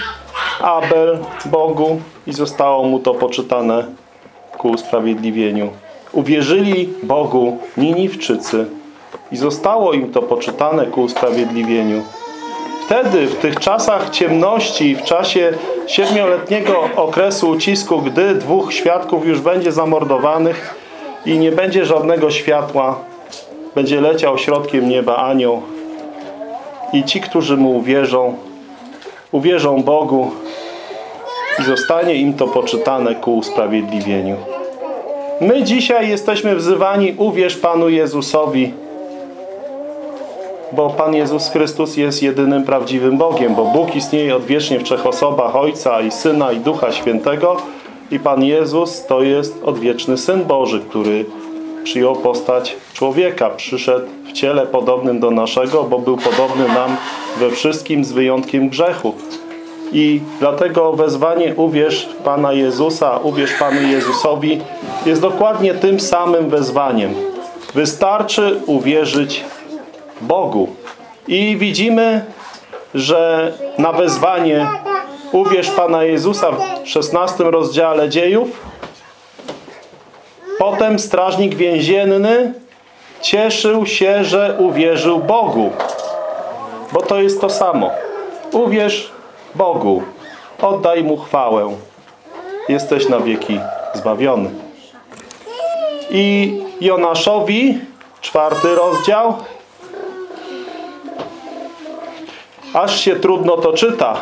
Abel Bogu i zostało mu to poczytane ku usprawiedliwieniu. Uwierzyli Bogu Niniwczycy i zostało im to poczytane ku usprawiedliwieniu. Wtedy, w tych czasach ciemności, w czasie siedmioletniego okresu ucisku, gdy dwóch świadków już będzie zamordowanych i nie będzie żadnego światła, będzie leciał środkiem nieba anioł i ci, którzy mu uwierzą, uwierzą Bogu i zostanie im to poczytane ku usprawiedliwieniu. My dzisiaj jesteśmy wzywani, uwierz Panu Jezusowi, bo Pan Jezus Chrystus jest jedynym prawdziwym Bogiem, bo Bóg istnieje odwiecznie w trzech osobach, Ojca i Syna i Ducha Świętego i Pan Jezus to jest odwieczny Syn Boży, który przyjął postać człowieka, przyszedł w ciele podobnym do naszego, bo był podobny nam we wszystkim z wyjątkiem grzechu. I dlatego wezwanie uwierz Pana Jezusa, uwierz Panu Jezusowi jest dokładnie tym samym wezwaniem. Wystarczy uwierzyć Bogu. I widzimy, że na wezwanie uwierz Pana Jezusa w 16 rozdziale dziejów potem strażnik więzienny cieszył się, że uwierzył Bogu. Bo to jest to samo. Uwierz Bogu. Oddaj Mu chwałę. Jesteś na wieki zbawiony. I Jonaszowi, czwarty rozdział, aż się trudno to czyta.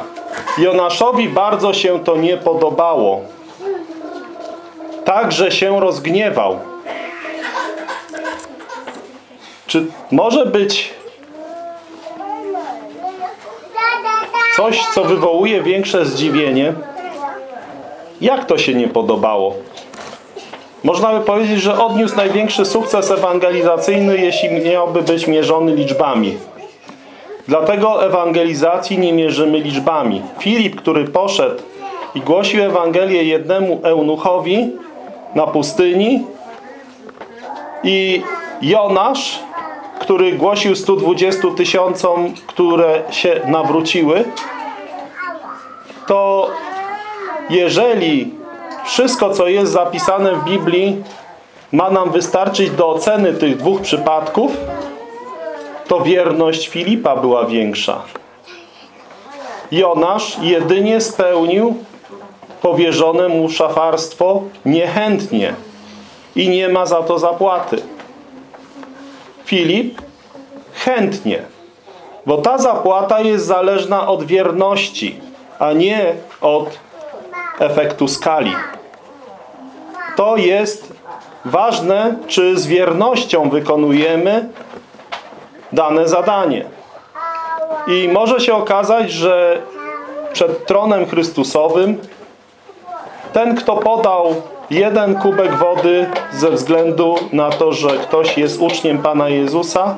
Jonaszowi bardzo się to nie podobało. Tak, że się rozgniewał. Czy może być coś, co wywołuje większe zdziwienie? Jak to się nie podobało? Można by powiedzieć, że odniósł największy sukces ewangelizacyjny, jeśli miałby być mierzony liczbami. Dlatego ewangelizacji nie mierzymy liczbami. Filip, który poszedł i głosił Ewangelię jednemu eunuchowi na pustyni i Jonasz, który głosił 120 tysiącom, które się nawróciły, to jeżeli wszystko, co jest zapisane w Biblii, ma nam wystarczyć do oceny tych dwóch przypadków, to wierność Filipa była większa. Jonasz jedynie spełnił powierzone mu szafarstwo niechętnie i nie ma za to zapłaty. Filip chętnie, bo ta zapłata jest zależna od wierności, a nie od efektu skali. To jest ważne, czy z wiernością wykonujemy dane zadanie. I może się okazać, że przed tronem Chrystusowym ten, kto podał jeden kubek wody ze względu na to, że ktoś jest uczniem Pana Jezusa,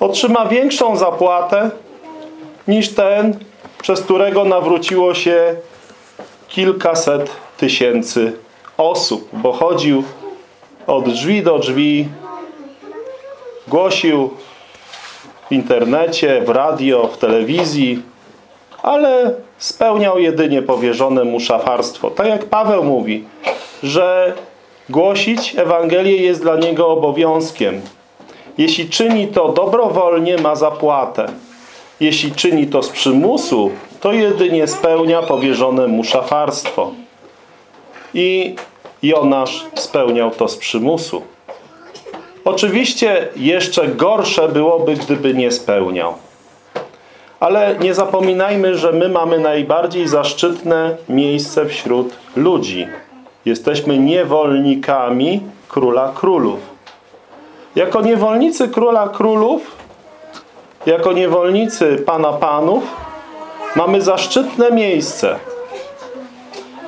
otrzyma większą zapłatę niż ten, przez którego nawróciło się kilkaset tysięcy osób, bo chodził od drzwi do drzwi, głosił w internecie, w radio, w telewizji, ale spełniał jedynie powierzone mu szafarstwo. Tak jak Paweł mówi, że głosić Ewangelię jest dla niego obowiązkiem. Jeśli czyni to dobrowolnie, ma zapłatę. Jeśli czyni to z przymusu, to jedynie spełnia powierzone mu szafarstwo. I Jonasz spełniał to z przymusu. Oczywiście jeszcze gorsze byłoby, gdyby nie spełniał. Ale nie zapominajmy, że my mamy najbardziej zaszczytne miejsce wśród ludzi. Jesteśmy niewolnikami Króla Królów. Jako niewolnicy Króla Królów, jako niewolnicy Pana Panów, mamy zaszczytne miejsce.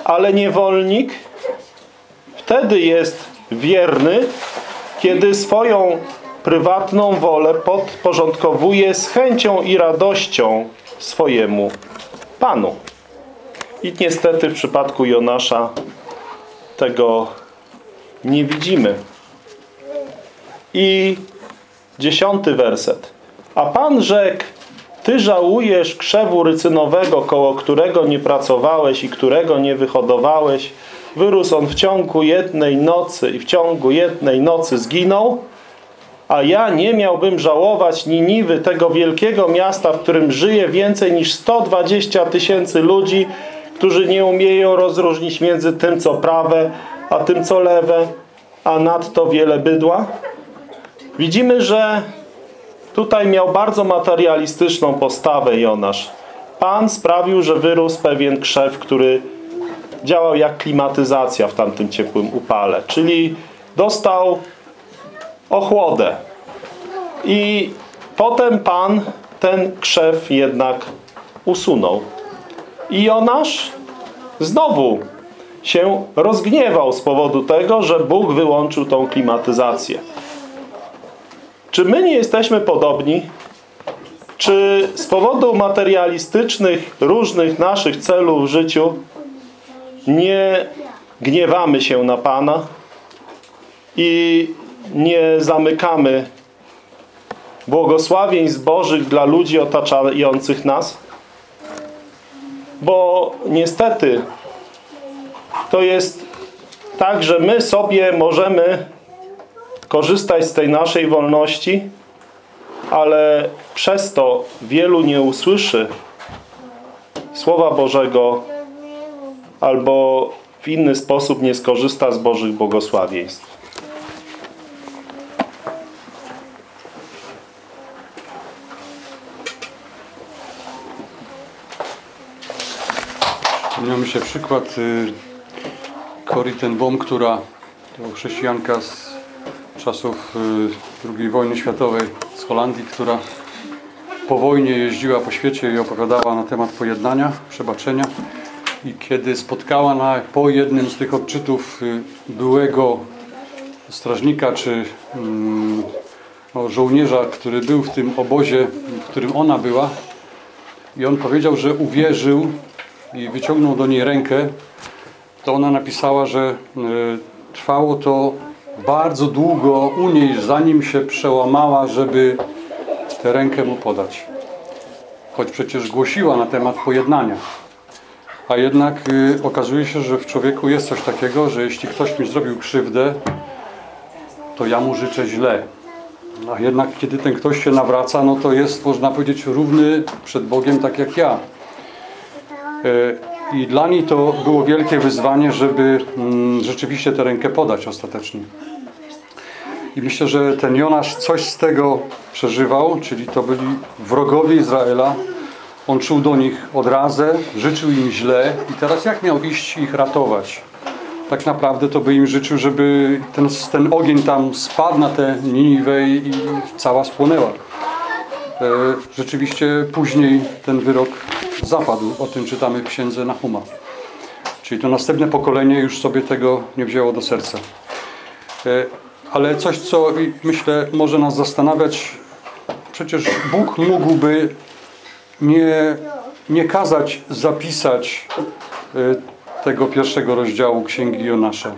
Ale niewolnik wtedy jest wierny, kiedy swoją prywatną wolę podporządkowuje z chęcią i radością swojemu Panu. I niestety w przypadku Jonasza tego nie widzimy. I dziesiąty werset. A Pan rzekł, Ty żałujesz krzewu rycynowego, koło którego nie pracowałeś i którego nie wyhodowałeś. Wyrósł on w ciągu jednej nocy i w ciągu jednej nocy zginął. A ja nie miałbym żałować Niniwy, tego wielkiego miasta, w którym żyje więcej niż 120 tysięcy ludzi, którzy nie umieją rozróżnić między tym, co prawe, a tym, co lewe, a nadto wiele bydła. Widzimy, że tutaj miał bardzo materialistyczną postawę Jonasz. Pan sprawił, że wyrósł pewien krzew, który działał jak klimatyzacja w tamtym ciepłym upale. Czyli dostał ochłodę. I potem Pan ten krzew jednak usunął. I Jonasz znowu się rozgniewał z powodu tego, że Bóg wyłączył tą klimatyzację. Czy my nie jesteśmy podobni? Czy z powodu materialistycznych, różnych naszych celów w życiu nie gniewamy się na Pana i nie zamykamy błogosławieństw Bożych dla ludzi otaczających nas? Bo niestety to jest tak, że my sobie możemy korzystać z tej naszej wolności, ale przez to wielu nie usłyszy Słowa Bożego albo w inny sposób nie skorzysta z Bożych błogosławieństw. Przypomniał mi się przykład y, Cory ten Bohm, która to chrześcijanka z czasów y, II wojny światowej z Holandii, która po wojnie jeździła po świecie i opowiadała na temat pojednania, przebaczenia. I kiedy spotkała na, po jednym z tych odczytów y, byłego strażnika czy mm, no, żołnierza, który był w tym obozie, w którym ona była, i on powiedział, że uwierzył i wyciągnął do niej rękę, to ona napisała, że e, trwało to bardzo długo u niej, zanim się przełamała, żeby tę rękę mu podać. Choć przecież głosiła na temat pojednania. A jednak y, okazuje się, że w człowieku jest coś takiego, że jeśli ktoś mi zrobił krzywdę, to ja mu życzę źle. A jednak kiedy ten ktoś się nawraca, no to jest, można powiedzieć, równy przed Bogiem, tak jak ja. E, I dla niej to było wielkie wyzwanie, żeby mm, rzeczywiście tę rękę podać ostatecznie. I myślę, że ten Jonasz coś z tego przeżywał, czyli to byli wrogowie Izraela. On czuł do nich odrazę, życzył im źle i teraz jak miał iść ich ratować? Tak naprawdę to by im życzył, żeby ten, ten ogień tam spadł na tę Niniwę i cała spłonęła. E, Rzeczywiście później ten wyrok zapadł. O tym czytamy w księdze Nahuma. Czyli to następne pokolenie już sobie tego nie wzięło do serca. E, Ale coś, co myślę może nas zastanawiać, przecież Bóg mógłby nie, nie kazać zapisać e, tego pierwszego rozdziału Księgi Jonasza.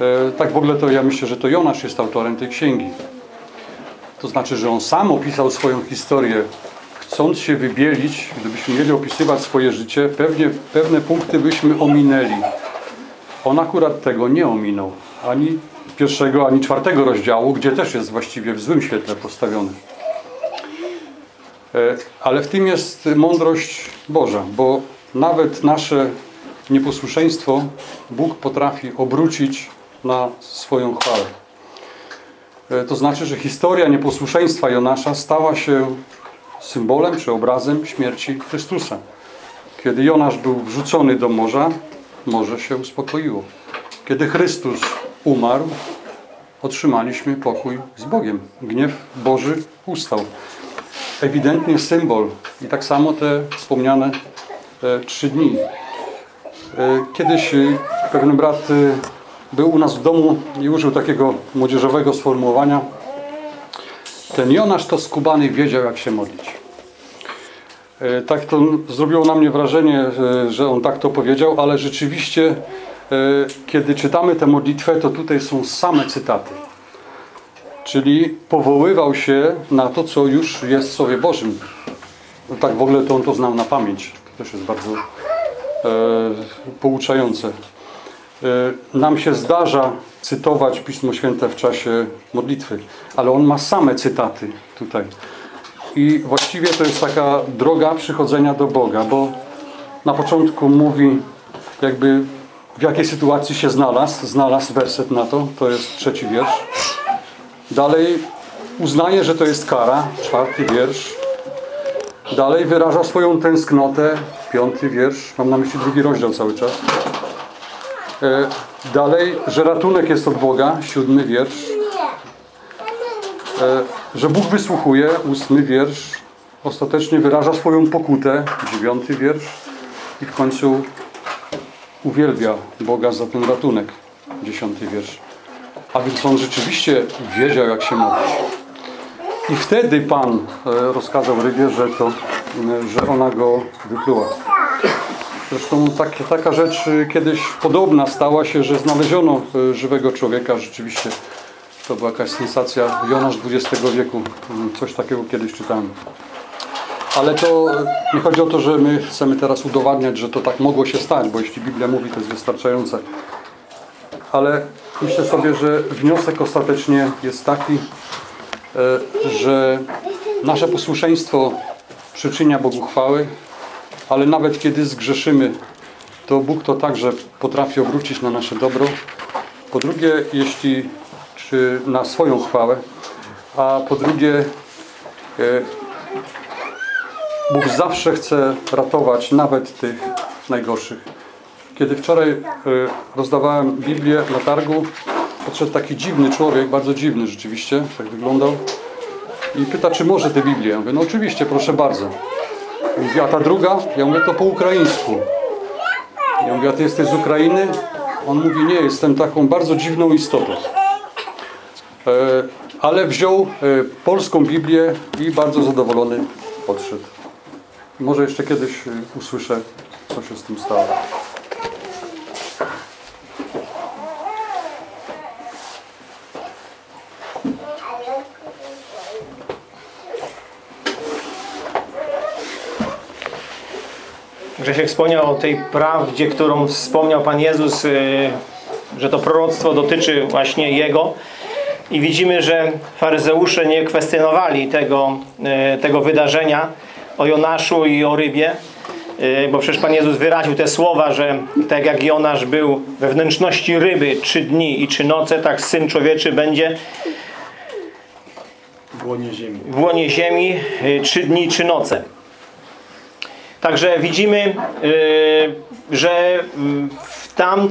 E, Tak w ogóle to ja myślę, że to Jonasz jest autorem tej księgi. To znaczy, że on sam opisał swoją historię, chcąc się wybielić, gdybyśmy mieli opisywać swoje życie, pewnie pewne punkty byśmy ominęli. On akurat tego nie ominął. Ani pierwszego, ani czwartego rozdziału, gdzie też jest właściwie w złym świetle postawiony. E, Ale w tym jest mądrość Boża, bo nawet nasze nieposłuszeństwo Bóg potrafi obrócić na swoją chwałę. E, To znaczy, że historia nieposłuszeństwa Jonasza stała się symbolem czy obrazem śmierci Chrystusa. Kiedy Jonasz był wrzucony do morza, morze się uspokoiło. Kiedy Chrystus umarł, otrzymaliśmy pokój z Bogiem. Gniew Boży ustał. Ewidentnie symbol. I tak samo te wspomniane e, trzy dni. E, Kiedyś e, pewien brat był u nas w domu i użył takiego młodzieżowego sformułowania. Ten Jonasz to skubany wiedział, jak się modlić. Tak to zrobiło na mnie wrażenie, że on tak to powiedział, ale rzeczywiście, kiedy czytamy tę modlitwę, to tutaj są same cytaty. Czyli powoływał się na to, co już jest w Słowie Bożym. No tak w ogóle to on to znał na pamięć. To też jest bardzo e, pouczające. E, nam się zdarza cytować Pismo Święte w czasie modlitwy, ale on ma same cytaty tutaj. I właściwie to jest taka droga przychodzenia do Boga, bo na początku mówi jakby w jakiej sytuacji się znalazł, znalazł werset na to, to jest trzeci wiersz. Dalej uznaje, że to jest kara, czwarty wiersz. Dalej wyraża swoją tęsknotę, piąty wiersz, mam na myśli drugi rozdział cały czas. E, Dalej, że ratunek jest od Boga, siódmy wiersz. E, Że Bóg wysłuchuje, ósmy wiersz. Ostatecznie wyraża swoją pokutę, dziewiąty wiersz. I w końcu uwielbia Boga za ten ratunek, dziesiąty wiersz. A więc on rzeczywiście wiedział, jak się modlić. I wtedy Pan e, rozkazał rybie, że, to, że ona go wypluła. Zresztą tak, taka rzecz e, kiedyś podobna stała się, że znaleziono e, żywego człowieka rzeczywiście To była jakaś sensacja. Jonasz XX wieku. Coś takiego kiedyś czytałem. Ale to nie chodzi o to, że my chcemy teraz udowadniać, że to tak mogło się stać, bo jeśli Biblia mówi, to jest wystarczające. Ale myślę sobie, że wniosek ostatecznie jest taki, e, że nasze posłuszeństwo przyczynia Bogu chwały, ale nawet kiedy zgrzeszymy, to Bóg to także potrafi obrócić na nasze dobro. Po drugie, jeśli czy na swoją chwałę, a po drugie, e, Bóg zawsze chce ratować nawet tych najgorszych. Kiedy wczoraj e, rozdawałem Biblię na targu, podszedł taki dziwny człowiek, bardzo dziwny rzeczywiście, tak wyglądał, i pyta, czy może tę Biblię. Ja mówię, no oczywiście, proszę bardzo. Mówi, a ta druga? Ja mówię, to po ukraińsku. Ja mówię, a ty jesteś z Ukrainy? On mówi, nie, jestem taką bardzo dziwną istotą. E, ale wziął e, polską Biblię i bardzo zadowolony odszedł. Może jeszcze kiedyś usłyszę, co się z tym stało. Grzesiek wspomniał o tej prawdzie, którą wspomniał Pan Jezus, y, że to proroctwo dotyczy właśnie Jego. I widzimy, że faryzeusze nie kwestionowali tego, y, tego wydarzenia o Jonaszu i o rybie, y, bo przecież Pan Jezus wyraził te słowa, że tak jak Jonasz był we wnętrzności ryby trzy dni i trzy noce, tak Syn Człowieczy będzie W łonie ziemi. w łonie ziemi trzy dni, trzy noce. Także widzimy, y, że tam y,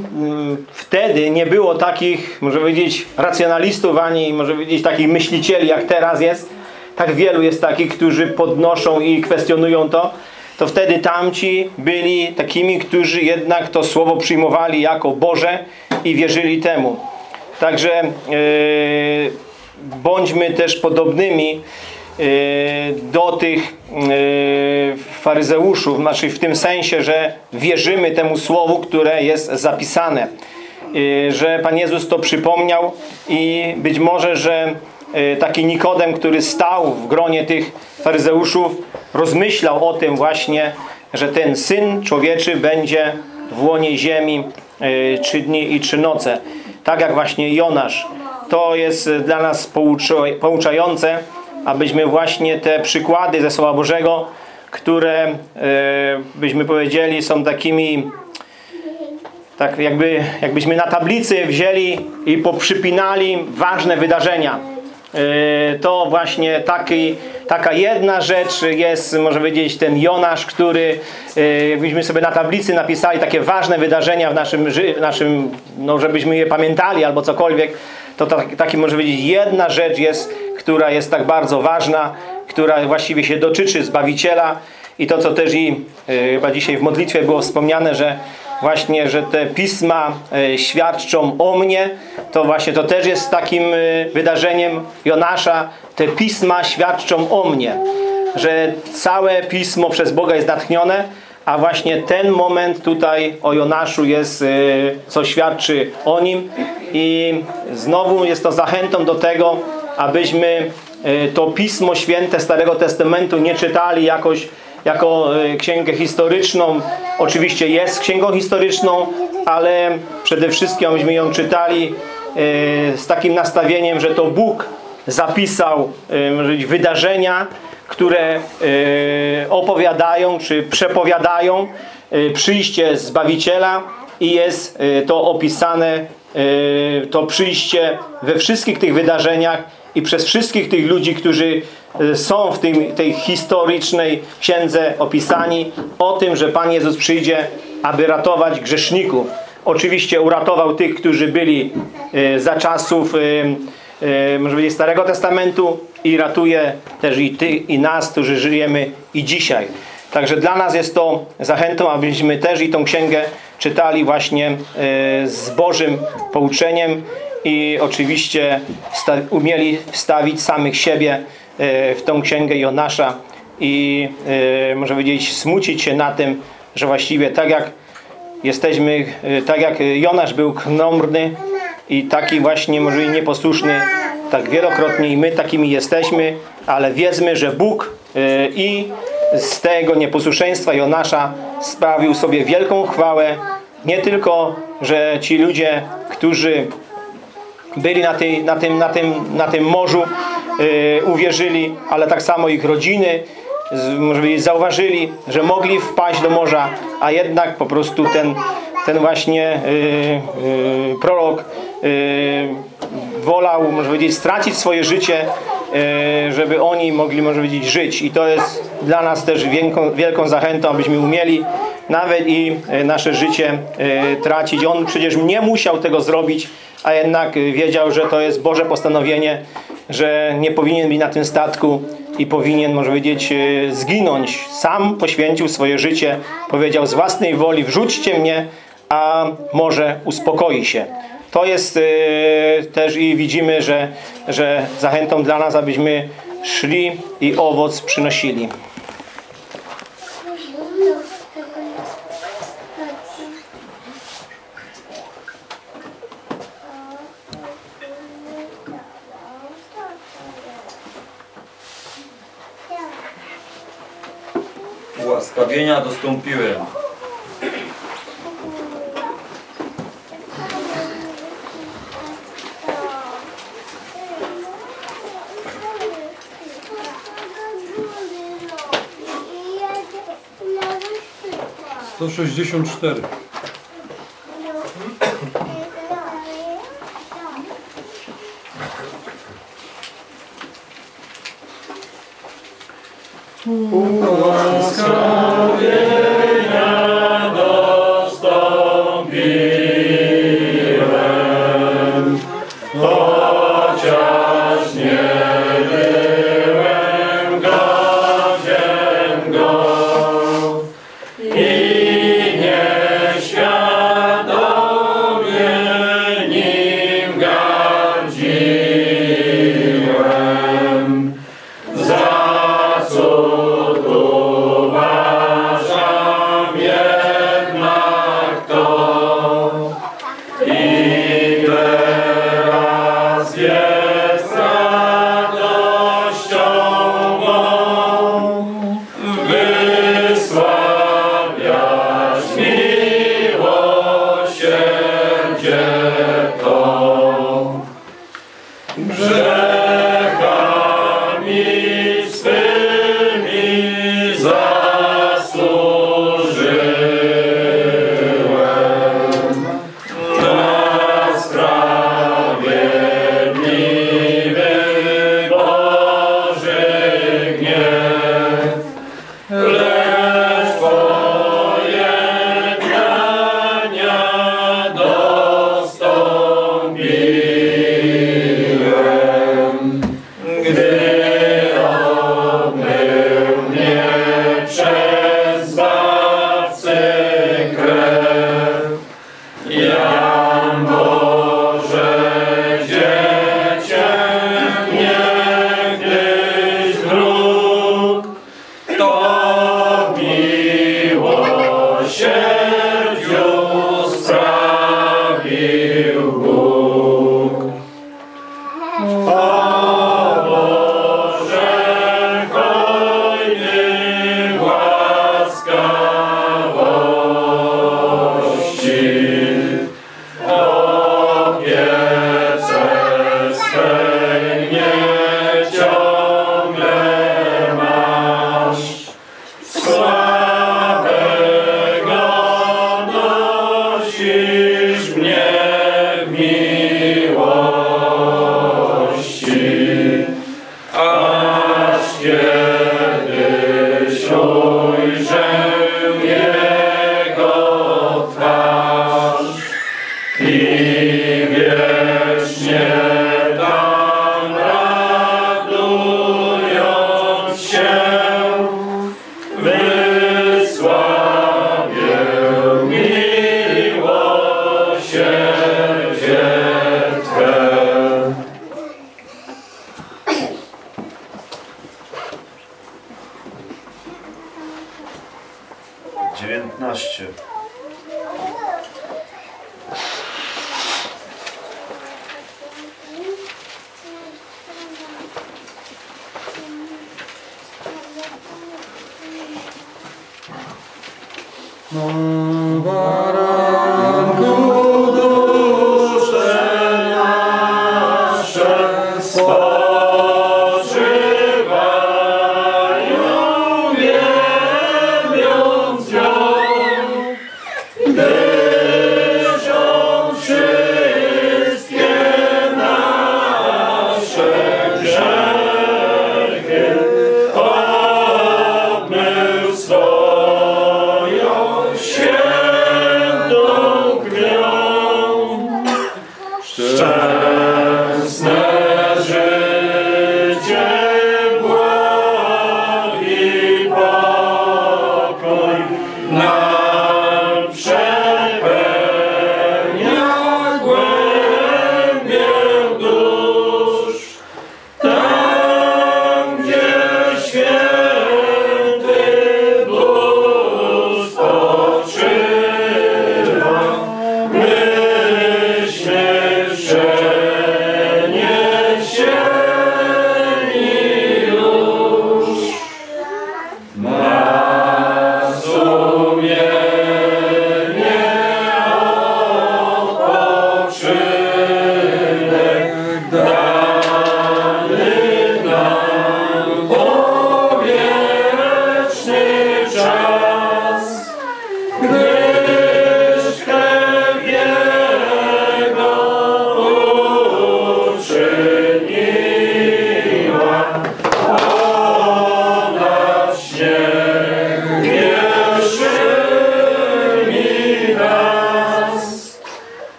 wtedy nie było takich, może powiedzieć, racjonalistów, ani może powiedzieć takich myślicieli, jak teraz jest. Tak wielu jest takich, którzy podnoszą i kwestionują to. To wtedy tamci byli takimi, którzy jednak to słowo przyjmowali jako Boże i wierzyli temu. Także yy, bądźmy też podobnymi do tych yy, faryzeuszów, znaczy w tym sensie, że wierzymy temu słowu, które jest zapisane. Yy, że Pan Jezus to przypomniał i być może, że taki Nikodem, który stał w gronie tych faryzeuszów, rozmyślał o tym właśnie, że ten Syn Człowieczy będzie w łonie ziemi trzy dni i trzy noce. Tak jak właśnie Jonasz. To jest dla nas pouczające, abyśmy właśnie te przykłady ze Słowa Bożego, które e, byśmy powiedzieli są takimi tak jakby, jakbyśmy na tablicy wzięli i poprzypinali ważne wydarzenia. E, To właśnie taki, taka jedna rzecz jest, może powiedzieć, ten Jonasz, który e, jakbyśmy sobie na tablicy napisali takie ważne wydarzenia w naszym, w naszym no żebyśmy je pamiętali albo cokolwiek, to tak, taki może powiedzieć jedna rzecz jest, która jest tak bardzo ważna, która właściwie się dotyczy Zbawiciela i to, co też i e, chyba dzisiaj w modlitwie było wspomniane, że właśnie, że te pisma e, świadczą o mnie, to właśnie to też jest takim e, wydarzeniem Jonasza. Te pisma świadczą o mnie, że całe pismo przez Boga jest natchnione, a właśnie ten moment tutaj o Jonaszu jest, e, co świadczy o nim i znowu jest to zachętą do tego, abyśmy e, to Pismo Święte Starego Testamentu nie czytali jakoś jako e, księgę historyczną. Oczywiście jest księgą historyczną, ale przede wszystkim abyśmy ją czytali z takim nastawieniem, że to Bóg zapisał wydarzenia, które e, opowiadają czy przepowiadają e, przyjście Zbawiciela i jest e, to opisane to przyjście we wszystkich tych wydarzeniach i przez wszystkich tych ludzi, którzy są w tym, tej historycznej księdze opisani o tym, że Pan Jezus przyjdzie, aby ratować grzeszników. Oczywiście uratował tych, którzy byli za czasów może powiedzieć Starego Testamentu i ratuje też i ty i nas, którzy żyjemy i dzisiaj. Także dla nas jest to zachętą, abyśmy też i tą księgę czytali właśnie e, z Bożym pouczeniem i oczywiście umieli wstawić samych siebie e, w tą księgę Jonasza i e, może powiedzieć smucić się na tym, że właściwie tak jak jesteśmy, tak jak Jonasz był knomrny i taki właśnie może i nieposłuszny, tak wielokrotnie i my takimi jesteśmy, ale wiedzmy, że Bóg y, i z tego nieposłuszeństwa Jonasza sprawił sobie wielką chwałę. Nie tylko, że ci ludzie, którzy byli na, tej, na, tym, na, tym, na tym morzu, y, uwierzyli, ale tak samo ich rodziny, może zauważyli, że mogli wpaść do morza, a jednak po prostu ten, ten właśnie y, prorok wolał, może powiedzieć, stracić swoje życie, y, żeby oni mogli, może powiedzieć, żyć. I to jest dla nas też wielką, wielką zachętą, abyśmy umieli nawet i y, nasze życie y, tracić. On przecież nie musiał tego zrobić, a jednak wiedział, że to jest Boże postanowienie, że nie powinien być na tym statku i powinien, może powiedzieć, zginąć. Sam poświęcił swoje życie, powiedział z własnej woli, wrzućcie mnie, a może uspokoi się. To jest y, też i widzimy, że, że zachętą dla nas, abyśmy szli i owoc przynosili. Ułaskawienia dostąpiłem. 164.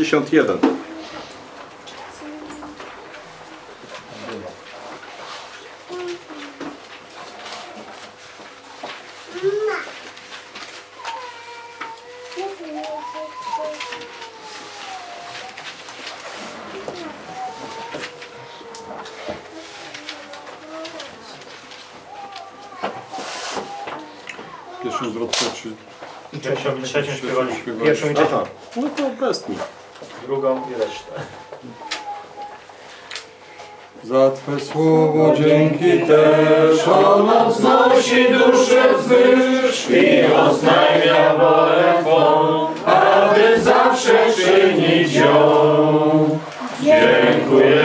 51. Pierwszą zwrotkę. Trzecią, trzecią. Pierwszą i trzecią. No to bez. Drugą i resztę. Za Twe słowo dzięki też ona wznosi duszę wzwyż i oznajmia wolę Twą, aby zawsze czynić ją. Dziękuję